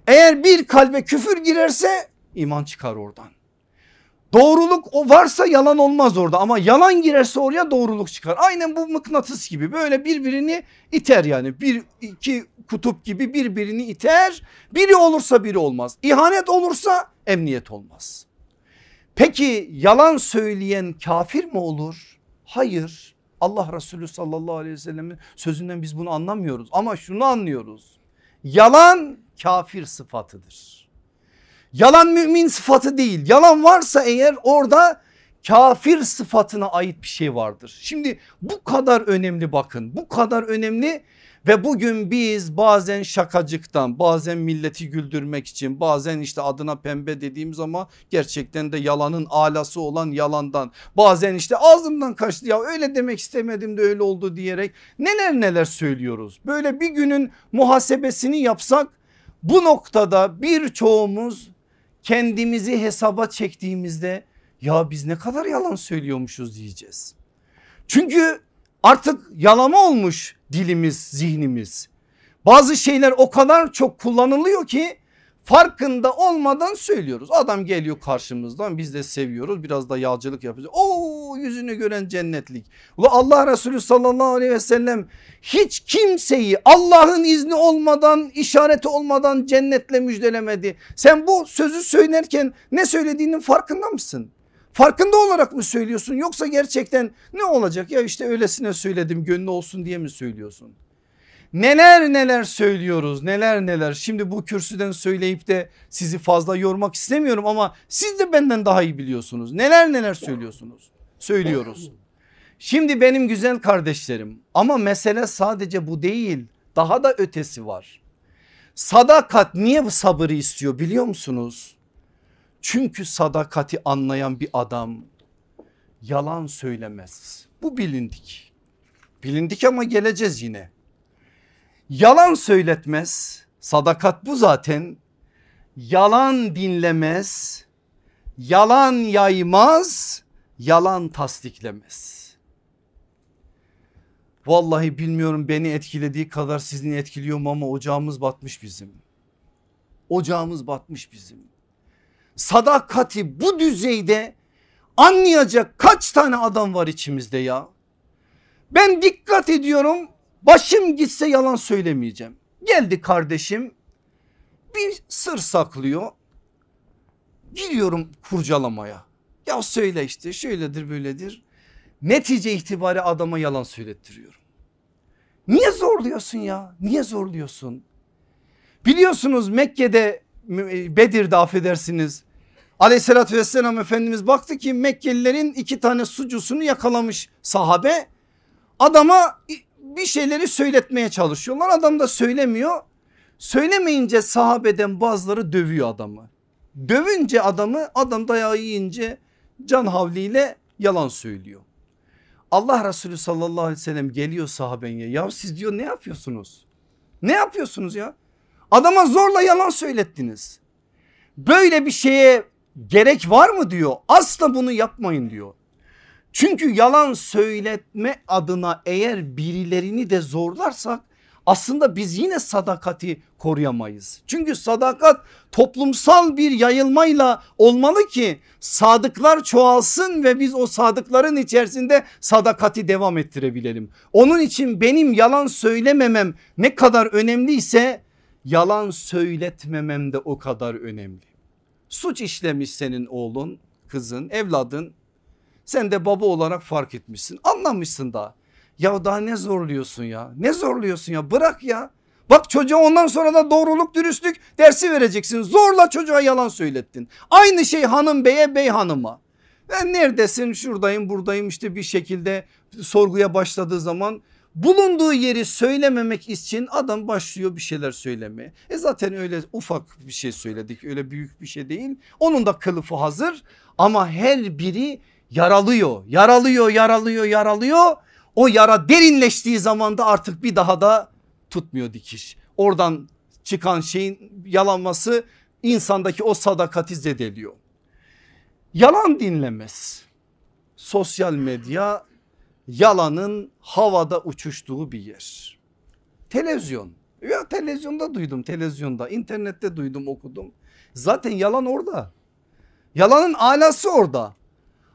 Eğer bir kalbe küfür girerse iman çıkar oradan. Doğruluk o varsa yalan olmaz orada ama yalan girerse oraya doğruluk çıkar. Aynen bu mıknatıs gibi böyle birbirini iter yani bir iki kutup gibi birbirini iter. Biri olursa biri olmaz. İhanet olursa emniyet olmaz. Peki yalan söyleyen kafir mi olur? Hayır. Allah Resulü sallallahu aleyhi ve sellemin sözünden biz bunu anlamıyoruz ama şunu anlıyoruz. Yalan kafir sıfatıdır. Yalan mümin sıfatı değil. Yalan varsa eğer orada kafir sıfatına ait bir şey vardır. Şimdi bu kadar önemli bakın bu kadar önemli ve bugün biz bazen şakacıktan bazen milleti güldürmek için bazen işte adına pembe dediğimiz ama gerçekten de yalanın alası olan yalandan bazen işte ağzımdan kaçtı ya öyle demek istemedim de öyle oldu diyerek neler neler söylüyoruz. Böyle bir günün muhasebesini yapsak bu noktada birçoğumuz kendimizi hesaba çektiğimizde ya biz ne kadar yalan söylüyormuşuz diyeceğiz. Çünkü artık yalama olmuş dilimiz zihnimiz. Bazı şeyler o kadar çok kullanılıyor ki farkında olmadan söylüyoruz. Adam geliyor karşımızdan biz de seviyoruz biraz da yağcılık yapıyoruz. Oo yüzünü gören cennetlik. Ula Allah Resulü sallallahu aleyhi ve sellem hiç kimseyi Allah'ın izni olmadan işareti olmadan cennetle müjdelemedi. Sen bu sözü söylerken ne söylediğinin farkında mısın? Farkında olarak mı söylüyorsun yoksa gerçekten ne olacak ya işte öylesine söyledim gönlü olsun diye mi söylüyorsun? Neler neler söylüyoruz neler neler şimdi bu kürsüden söyleyip de sizi fazla yormak istemiyorum ama siz de benden daha iyi biliyorsunuz. Neler neler söylüyorsunuz söylüyoruz. Şimdi benim güzel kardeşlerim ama mesele sadece bu değil daha da ötesi var. Sadakat niye bu sabırı istiyor biliyor musunuz? Çünkü sadakati anlayan bir adam yalan söylemez. Bu bilindik. Bilindik ama geleceğiz yine. Yalan söyletmez. Sadakat bu zaten. Yalan dinlemez. Yalan yaymaz. Yalan tasdiklemez. Vallahi bilmiyorum beni etkilediği kadar sizin etkiliyor mu ama ocağımız batmış bizim. Ocağımız batmış bizim. Sadakati bu düzeyde anlayacak kaç tane adam var içimizde ya? Ben dikkat ediyorum Başım gitse yalan söylemeyeceğim. Geldi kardeşim bir sır saklıyor. Giriyorum kurcalamaya. Ya söyle işte şöyledir böyledir. Netice itibari adama yalan söylettiriyorum. Niye zorluyorsun ya? Niye zorluyorsun? Biliyorsunuz Mekke'de Bedir'de affedersiniz. Aleyhissalatü vesselam Efendimiz baktı ki Mekkelilerin iki tane sucusunu yakalamış sahabe. Adama bir şeyleri söyletmeye çalışıyorlar. Adam da söylemiyor. Söylemeyince sahabeden bazıları dövüyor adamı. Dövünce adamı adam dayağı yiyince can havliyle yalan söylüyor. Allah Resulü sallallahu aleyhi ve sellem geliyor sahabeye ya siz diyor ne yapıyorsunuz? Ne yapıyorsunuz ya? Adama zorla yalan söylettiniz. Böyle bir şeye gerek var mı diyor. Asla bunu yapmayın diyor. Çünkü yalan söyletme adına eğer birilerini de zorlarsak aslında biz yine sadakati koruyamayız. Çünkü sadakat toplumsal bir yayılmayla olmalı ki sadıklar çoğalsın ve biz o sadıkların içerisinde sadakati devam ettirebilelim. Onun için benim yalan söylememem ne kadar önemliyse yalan söyletmemem de o kadar önemli. Suç işlemiş senin oğlun, kızın, evladın. Sen de baba olarak fark etmişsin. Anlamışsın da. Ya daha ne zorluyorsun ya? Ne zorluyorsun ya? Bırak ya. Bak çocuğa ondan sonra da doğruluk dürüstlük dersi vereceksin. Zorla çocuğa yalan söylettin. Aynı şey hanım beye bey hanıma. Ben neredesin şuradayım buradayım işte bir şekilde sorguya başladığı zaman bulunduğu yeri söylememek için adam başlıyor bir şeyler söylemeye. E zaten öyle ufak bir şey söyledik öyle büyük bir şey değil. Onun da kılıfı hazır ama her biri yaralıyor yaralıyor yaralıyor yaralıyor. O yara derinleştiği zaman da artık bir daha da tutmuyor dikiş. Oradan çıkan şeyin yalanması insandaki o sadakati zedeliyor. Yalan dinlemez. Sosyal medya yalanın havada uçuştuğu bir yer. Televizyon. Ya televizyonda duydum televizyonda internette duydum okudum. Zaten yalan orada. Yalanın alası orada.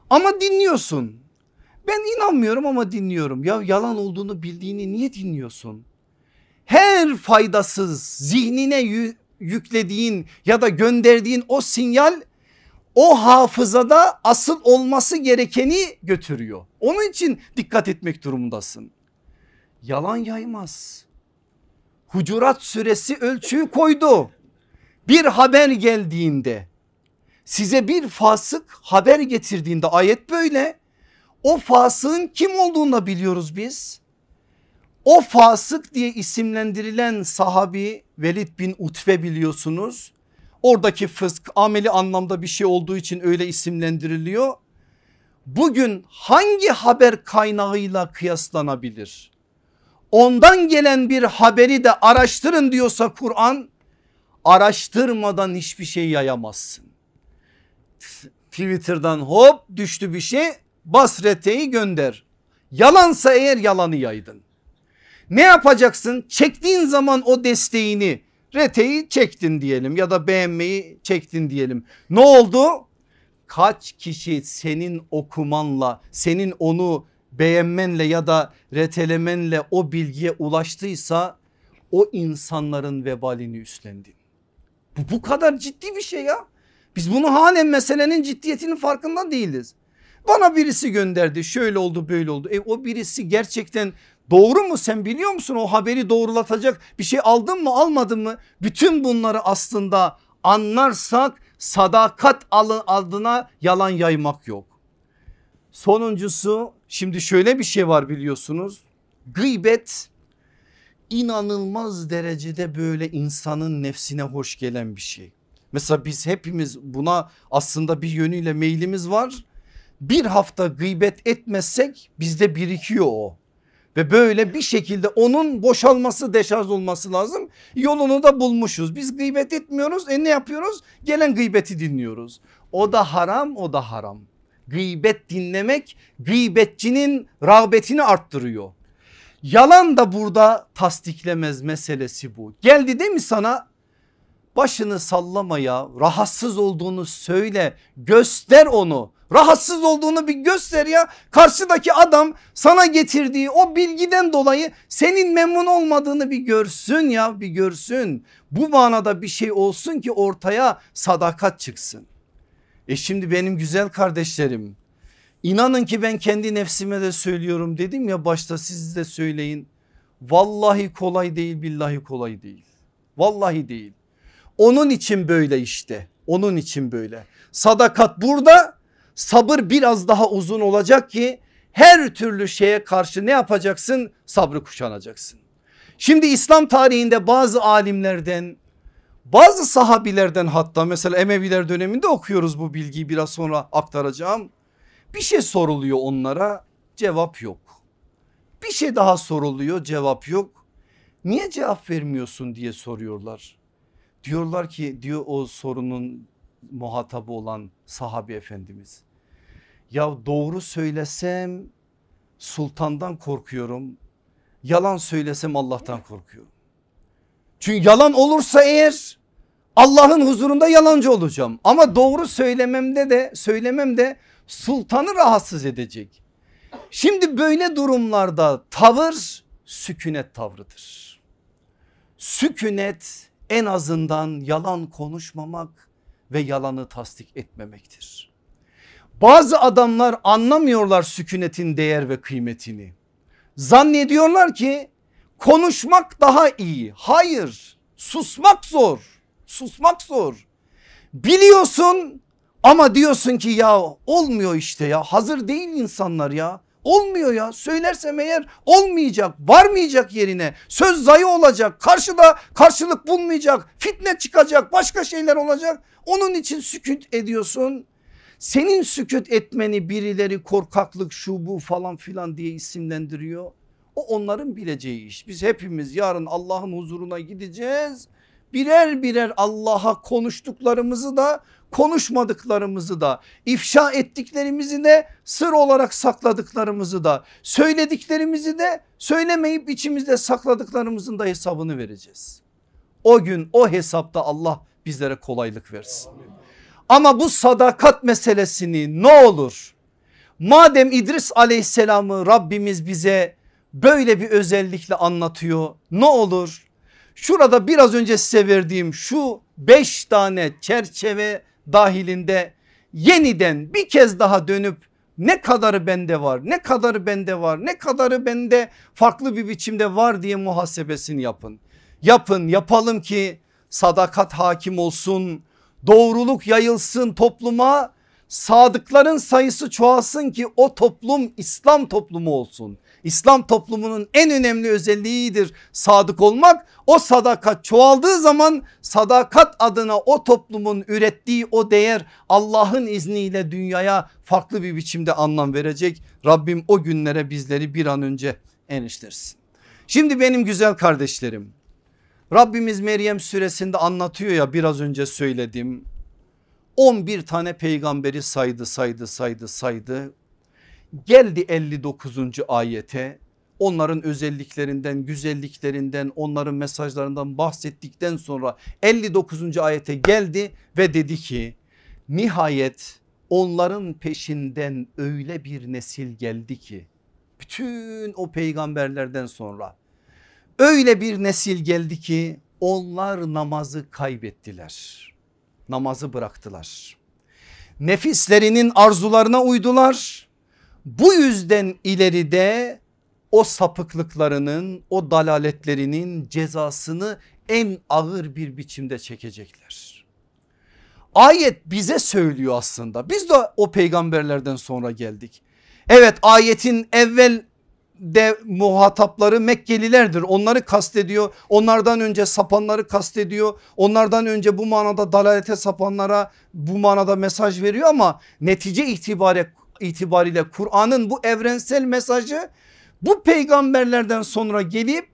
Ama dinliyorsun. Ben inanmıyorum ama dinliyorum. Ya yalan olduğunu bildiğini niye dinliyorsun? Her faydasız zihnine yüklediğin ya da gönderdiğin o sinyal o hafızada asıl olması gerekeni götürüyor. Onun için dikkat etmek durumundasın. Yalan yaymaz. Hucurat süresi ölçüyü koydu. Bir haber geldiğinde size bir fasık haber getirdiğinde ayet böyle. O fasığın kim olduğunu biliyoruz biz. O fasık diye isimlendirilen sahabi Velid bin Utbe biliyorsunuz. Oradaki fısk ameli anlamda bir şey olduğu için öyle isimlendiriliyor. Bugün hangi haber kaynağıyla kıyaslanabilir? Ondan gelen bir haberi de araştırın diyorsa Kur'an araştırmadan hiçbir şey yayamazsın. Twitter'dan hop düştü bir şey bas reteyi gönder. Yalansa eğer yalanı yaydın. Ne yapacaksın? Çektiğin zaman o desteğini reteyi çektin diyelim ya da beğenmeyi çektin diyelim. Ne oldu? Kaç kişi senin okumanla senin onu beğenmenle ya da retelemenle o bilgiye ulaştıysa o insanların vebalini üstlendin. Bu, bu kadar ciddi bir şey ya. Biz bunu halen meselenin ciddiyetinin farkında değiliz. Bana birisi gönderdi şöyle oldu böyle oldu. E o birisi gerçekten doğru mu sen biliyor musun o haberi doğrulatacak bir şey aldın mı almadın mı? Bütün bunları aslında anlarsak sadakat adına yalan yaymak yok. Sonuncusu şimdi şöyle bir şey var biliyorsunuz. Gıybet inanılmaz derecede böyle insanın nefsine hoş gelen bir şey. Mesela biz hepimiz buna aslında bir yönüyle meylimiz var bir hafta gıybet etmezsek bizde birikiyor o. Ve böyle bir şekilde onun boşalması deşarj olması lazım. Yolunu da bulmuşuz. Biz gıybet etmiyoruz. E ne yapıyoruz? Gelen gıybeti dinliyoruz. O da haram o da haram. Gıybet dinlemek gıybetçinin rağbetini arttırıyor. Yalan da burada tasdiklemez meselesi bu. Geldi değil mi sana? Başını sallamaya rahatsız olduğunu söyle göster onu Rahatsız olduğunu bir göster ya. Karşıdaki adam sana getirdiği o bilgiden dolayı senin memnun olmadığını bir görsün ya bir görsün. Bu manada bir şey olsun ki ortaya sadakat çıksın. E şimdi benim güzel kardeşlerim inanın ki ben kendi nefsime de söylüyorum dedim ya başta siz de söyleyin. Vallahi kolay değil billahi kolay değil. Vallahi değil. Onun için böyle işte onun için böyle. Sadakat burada sabır biraz daha uzun olacak ki her türlü şeye karşı ne yapacaksın? Sabrı kuşanacaksın. Şimdi İslam tarihinde bazı alimlerden bazı sahabilerden hatta mesela Emeviler döneminde okuyoruz bu bilgiyi biraz sonra aktaracağım. Bir şey soruluyor onlara cevap yok. Bir şey daha soruluyor cevap yok. Niye cevap vermiyorsun diye soruyorlar. Diyorlar ki diyor o sorunun muhatabı olan sahabi efendimiz. Ya doğru söylesem sultandan korkuyorum. Yalan söylesem Allah'tan korkuyorum. Çünkü yalan olursa eğer Allah'ın huzurunda yalancı olacağım. Ama doğru söylememde de söylemem de sultanı rahatsız edecek. Şimdi böyle durumlarda tavır sükunet tavrıdır. Sükunet en azından yalan konuşmamak ve yalanı tasdik etmemektir. Bazı adamlar anlamıyorlar sükunetin değer ve kıymetini. Zannediyorlar ki konuşmak daha iyi. Hayır susmak zor. Susmak zor. Biliyorsun ama diyorsun ki ya olmuyor işte ya hazır değil insanlar ya. Olmuyor ya. Söylersem eğer olmayacak varmayacak yerine. Söz zayı olacak. Karşıda karşılık bulmayacak. Fitne çıkacak. Başka şeyler olacak. Onun için sükut ediyorsun. Senin sükut etmeni birileri korkaklık şu bu falan filan diye isimlendiriyor. O onların bileceği iş. Biz hepimiz yarın Allah'ın huzuruna gideceğiz. Birer birer Allah'a konuştuklarımızı da konuşmadıklarımızı da ifşa ettiklerimizi de sır olarak sakladıklarımızı da söylediklerimizi de söylemeyip içimizde sakladıklarımızın da hesabını vereceğiz. O gün o hesapta Allah bizlere kolaylık versin. Ama bu sadakat meselesini ne olur madem İdris aleyhisselamı Rabbimiz bize böyle bir özellikle anlatıyor ne olur şurada biraz önce size verdiğim şu beş tane çerçeve dahilinde yeniden bir kez daha dönüp ne kadarı bende var ne kadarı bende var ne kadarı bende farklı bir biçimde var diye muhasebesini yapın. Yapın yapalım ki sadakat hakim olsun doğruluk yayılsın topluma sadıkların sayısı çoğalsın ki o toplum İslam toplumu olsun. İslam toplumunun en önemli özelliğidir sadık olmak. O sadakat çoğaldığı zaman sadakat adına o toplumun ürettiği o değer Allah'ın izniyle dünyaya farklı bir biçimde anlam verecek. Rabbim o günlere bizleri bir an önce eniştirsin. Şimdi benim güzel kardeşlerim Rabbimiz Meryem suresinde anlatıyor ya biraz önce söyledim. 11 tane peygamberi saydı saydı saydı saydı. Geldi 59. ayete onların özelliklerinden güzelliklerinden onların mesajlarından bahsettikten sonra 59. ayete geldi ve dedi ki nihayet onların peşinden öyle bir nesil geldi ki bütün o peygamberlerden sonra öyle bir nesil geldi ki onlar namazı kaybettiler. Namazı bıraktılar. Nefislerinin arzularına uydular. Bu yüzden ileride o sapıklıklarının o dalaletlerinin cezasını en ağır bir biçimde çekecekler. Ayet bize söylüyor aslında biz de o peygamberlerden sonra geldik. Evet ayetin evvel de muhatapları Mekkelilerdir. Onları kastediyor. Onlardan önce sapanları kastediyor. Onlardan önce bu manada dalalete sapanlara bu manada mesaj veriyor ama netice itibariyle, itibariyle Kur'an'ın bu evrensel mesajı bu peygamberlerden sonra gelip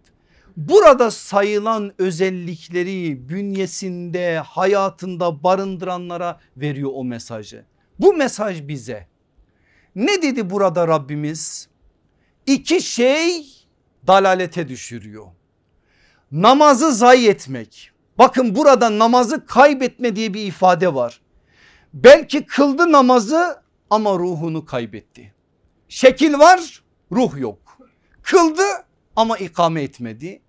burada sayılan özellikleri bünyesinde hayatında barındıranlara veriyor o mesajı. Bu mesaj bize. Ne dedi burada Rabbimiz? İki şey dalalete düşürüyor. Namazı zayi etmek. Bakın burada namazı kaybetme diye bir ifade var. Belki kıldı namazı ama ruhunu kaybetti. Şekil var ruh yok. Kıldı ama ikame etmedi.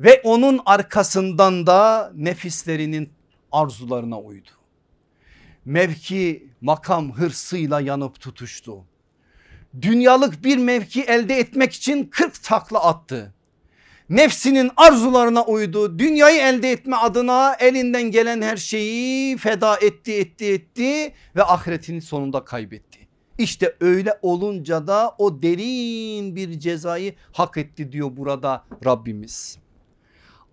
Ve onun arkasından da nefislerinin arzularına uydu. Mevki makam hırsıyla yanıp tutuştu. Dünyalık bir mevki elde etmek için 40 takla attı. Nefsinin arzularına uydu. Dünyayı elde etme adına elinden gelen her şeyi feda etti etti etti ve ahiretini sonunda kaybetti. İşte öyle olunca da o derin bir cezayı hak etti diyor burada Rabbimiz.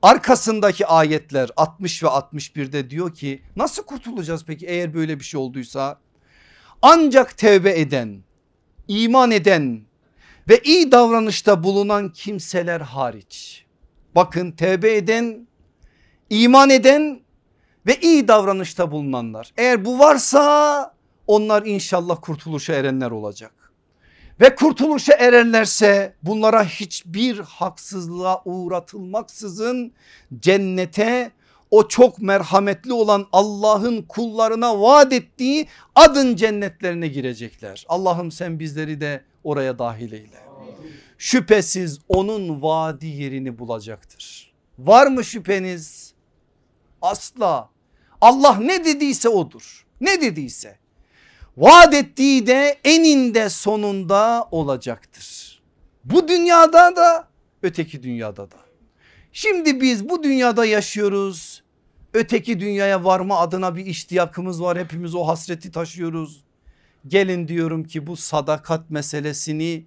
Arkasındaki ayetler 60 ve 61'de diyor ki nasıl kurtulacağız peki eğer böyle bir şey olduysa? Ancak tevbe eden, iman eden ve iyi davranışta bulunan kimseler hariç. Bakın tevbe eden, iman eden ve iyi davranışta bulunanlar. Eğer bu varsa onlar inşallah kurtuluşa erenler olacak. Ve kurtuluşa ererlerse bunlara hiçbir haksızlığa uğratılmaksızın cennete o çok merhametli olan Allah'ın kullarına vaat ettiği adın cennetlerine girecekler. Allah'ım sen bizleri de oraya dahil eyle. Şüphesiz onun vaadi yerini bulacaktır. Var mı şüpheniz? Asla. Allah ne dediyse odur. Ne dediyse. Vaat ettiği de eninde sonunda olacaktır. Bu dünyada da öteki dünyada da. Şimdi biz bu dünyada yaşıyoruz. Öteki dünyaya varma adına bir iştiyakımız var. Hepimiz o hasreti taşıyoruz. Gelin diyorum ki bu sadakat meselesini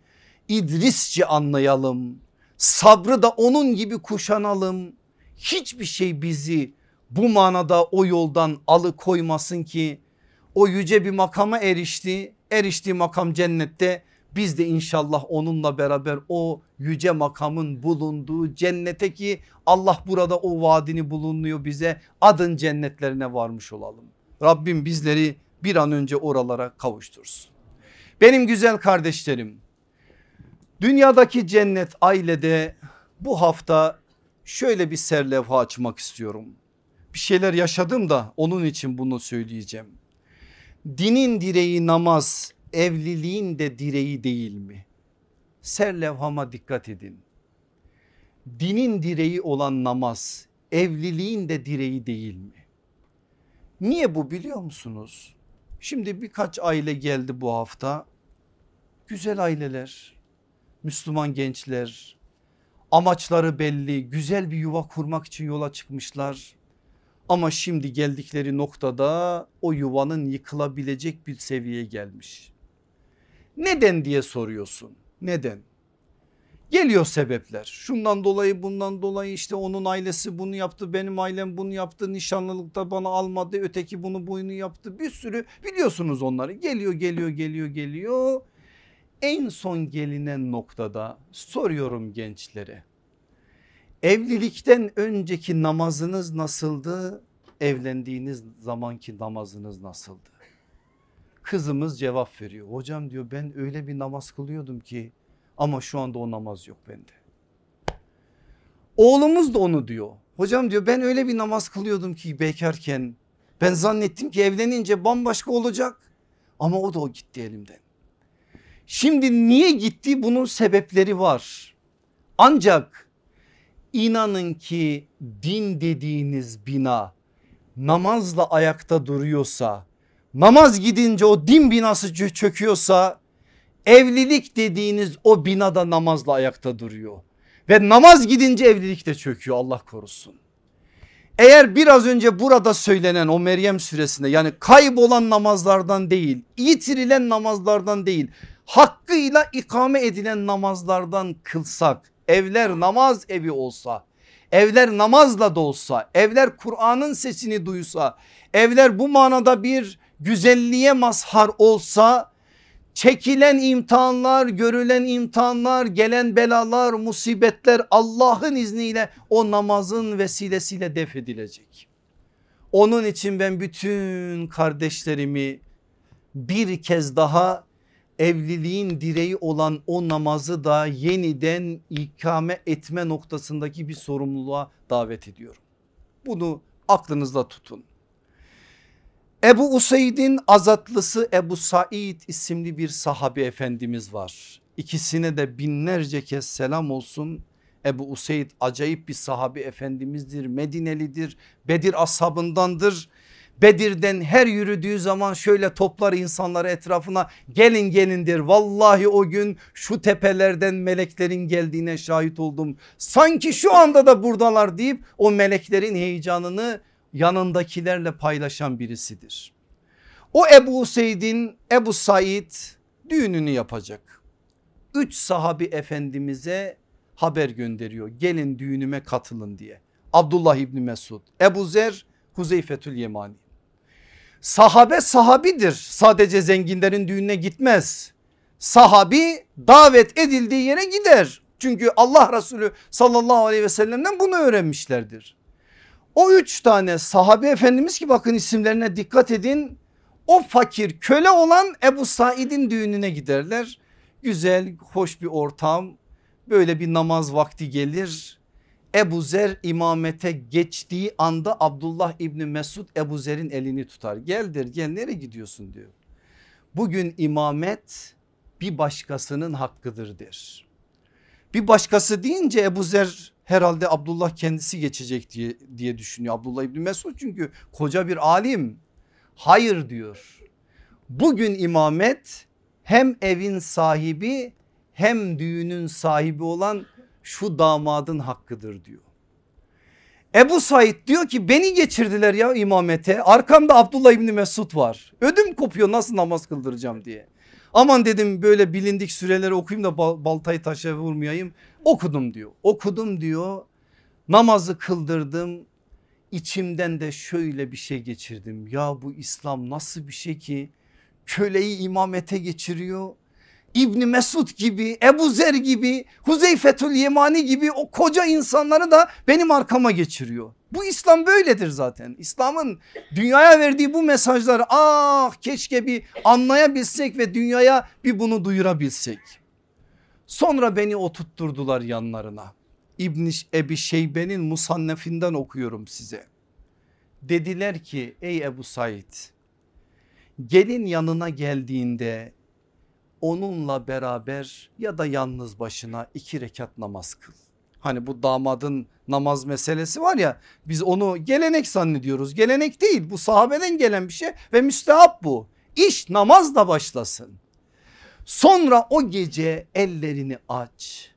İdrisçe anlayalım. Sabrı da onun gibi kuşanalım. Hiçbir şey bizi bu manada o yoldan alıkoymasın ki o yüce bir makama erişti. Eriştiği makam cennette biz de inşallah onunla beraber o yüce makamın bulunduğu cennete ki Allah burada o vaadini bulunuyor bize adın cennetlerine varmış olalım. Rabbim bizleri bir an önce oralara kavuştursun. Benim güzel kardeşlerim dünyadaki cennet ailede bu hafta şöyle bir serlevha açmak istiyorum. Bir şeyler yaşadım da onun için bunu söyleyeceğim. Dinin direği namaz evliliğin de direği değil mi? Serlevhama dikkat edin. Dinin direği olan namaz evliliğin de direği değil mi? Niye bu biliyor musunuz? Şimdi birkaç aile geldi bu hafta. Güzel aileler, Müslüman gençler, amaçları belli, güzel bir yuva kurmak için yola çıkmışlar. Ama şimdi geldikleri noktada o yuvanın yıkılabilecek bir seviyeye gelmiş. Neden diye soruyorsun. Neden? Geliyor sebepler. Şundan dolayı bundan dolayı işte onun ailesi bunu yaptı benim ailem bunu yaptı nişanlılıkta bana almadı öteki bunu bunu yaptı bir sürü biliyorsunuz onları geliyor geliyor geliyor geliyor. En son gelinen noktada soruyorum gençlere evlilikten önceki namazınız nasıldı evlendiğiniz zamanki namazınız nasıldı? Kızımız cevap veriyor hocam diyor ben öyle bir namaz kılıyordum ki ama şu anda o namaz yok bende. Oğlumuz da onu diyor. Hocam diyor ben öyle bir namaz kılıyordum ki bekarken ben zannettim ki evlenince bambaşka olacak ama o da o gitti elimden. Şimdi niye gitti bunun sebepleri var. Ancak inanın ki din dediğiniz bina namazla ayakta duruyorsa namaz gidince o din binası çöküyorsa Evlilik dediğiniz o binada namazla ayakta duruyor. Ve namaz gidince evlilik de çöküyor Allah korusun. Eğer biraz önce burada söylenen o Meryem suresinde yani kaybolan namazlardan değil yitirilen namazlardan değil hakkıyla ikame edilen namazlardan kılsak evler namaz evi olsa evler namazla dolsa evler Kur'an'ın sesini duysa evler bu manada bir güzelliğe mazhar olsa çekilen imtihanlar, görülen imtihanlar, gelen belalar, musibetler Allah'ın izniyle o namazın vesilesiyle def edilecek. Onun için ben bütün kardeşlerimi bir kez daha evliliğin direği olan o namazı da yeniden ikame etme noktasındaki bir sorumluluğa davet ediyorum. Bunu aklınızda tutun. Ebu Useyd'in azatlısı Ebu Said isimli bir sahabi efendimiz var. İkisine de binlerce kez selam olsun. Ebu Useyd acayip bir sahabi efendimizdir. Medinelidir. Bedir ashabındandır. Bedir'den her yürüdüğü zaman şöyle toplar insanları etrafına gelin gelindir. Vallahi o gün şu tepelerden meleklerin geldiğine şahit oldum. Sanki şu anda da buradalar deyip o meleklerin heyecanını yanındakilerle paylaşan birisidir. O Ebu Useyd'in Ebu Said düğününü yapacak. Üç sahabi efendimize haber gönderiyor. Gelin düğünüme katılın diye. Abdullah İbni Mesud, Ebu Zer, Huzeyfetül Yemani. Sahabe sahabidir. Sadece zenginlerin düğününe gitmez. Sahabi davet edildiği yere gider. Çünkü Allah Resulü sallallahu aleyhi ve sellem'den bunu öğrenmişlerdir. O üç tane sahabe efendimiz ki bakın isimlerine dikkat edin. O fakir köle olan Ebu Said'in düğününe giderler. Güzel hoş bir ortam böyle bir namaz vakti gelir. Ebu Zer imamete geçtiği anda Abdullah İbni Mesud Ebu Zer'in elini tutar. Geldir gel nereye gidiyorsun diyor. Bugün imamet bir başkasının hakkıdır der. Bir başkası deyince Ebu Zer herhalde Abdullah kendisi geçecek diye, diye düşünüyor. Abdullah İbni Mesud çünkü koca bir alim. Hayır diyor. Bugün imamet hem evin sahibi hem düğünün sahibi olan şu damadın hakkıdır diyor. Ebu Said diyor ki beni geçirdiler ya imamete arkamda Abdullah İbni Mesud var. Ödüm kopuyor nasıl namaz kıldıracağım diye. Aman dedim böyle bilindik süreleri okuyayım da baltayı taşa vurmayayım. Okudum diyor. Okudum diyor. Namazı kıldırdım. İçimden de şöyle bir şey geçirdim. Ya bu İslam nasıl bir şey ki köleyi imamete geçiriyor. İbni Mesud gibi Ebu Zer gibi Huzeyfetül Yemani gibi o koca insanları da benim arkama geçiriyor. Bu İslam böyledir zaten. İslam'ın dünyaya verdiği bu mesajları ah keşke bir anlayabilsek ve dünyaya bir bunu duyurabilsek. Sonra beni oturtturdular yanlarına. İbn Ebi Şeybe'nin musannefinden okuyorum size. Dediler ki ey Ebu Said gelin yanına geldiğinde onunla beraber ya da yalnız başına iki rekat namaz kıl. Hani bu damadın namaz meselesi var ya biz onu gelenek zannediyoruz. Gelenek değil bu sahabeden gelen bir şey ve müstehap bu. İş namazla başlasın. Sonra o gece ellerini aç.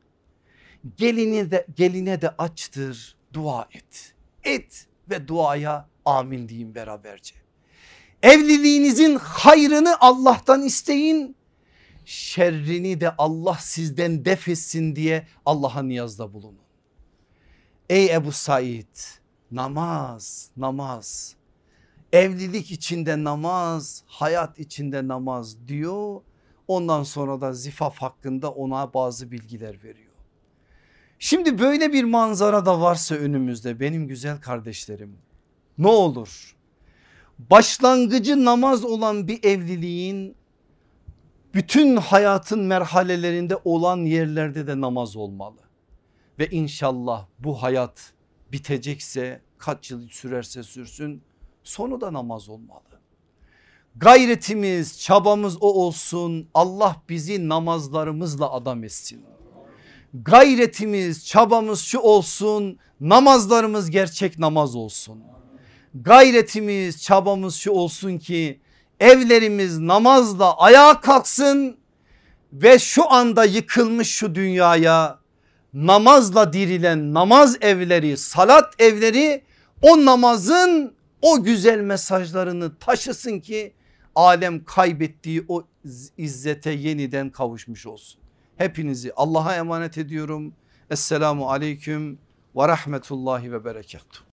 Gelini de, geline de açtır dua et. Et ve duaya amin deyin beraberce. Evliliğinizin hayrını Allah'tan isteyin şerrini de Allah sizden def etsin diye Allah'a niyazda bulunun. Ey Ebu Said namaz namaz evlilik içinde namaz hayat içinde namaz diyor. Ondan sonra da zifaf hakkında ona bazı bilgiler veriyor. Şimdi böyle bir manzara da varsa önümüzde benim güzel kardeşlerim ne olur başlangıcı namaz olan bir evliliğin bütün hayatın merhalelerinde olan yerlerde de namaz olmalı. Ve inşallah bu hayat bitecekse kaç yıl sürerse sürsün sonu da namaz olmalı. Gayretimiz çabamız o olsun Allah bizi namazlarımızla adam etsin. Gayretimiz çabamız şu olsun namazlarımız gerçek namaz olsun. Gayretimiz çabamız şu olsun ki evlerimiz namazla ayağa kalksın ve şu anda yıkılmış şu dünyaya namazla dirilen namaz evleri salat evleri o namazın o güzel mesajlarını taşısın ki alem kaybettiği o izzete yeniden kavuşmuş olsun. Hepinizi Allah'a emanet ediyorum. Esselamu aleyküm ve rahmetullahi ve berekatuhu.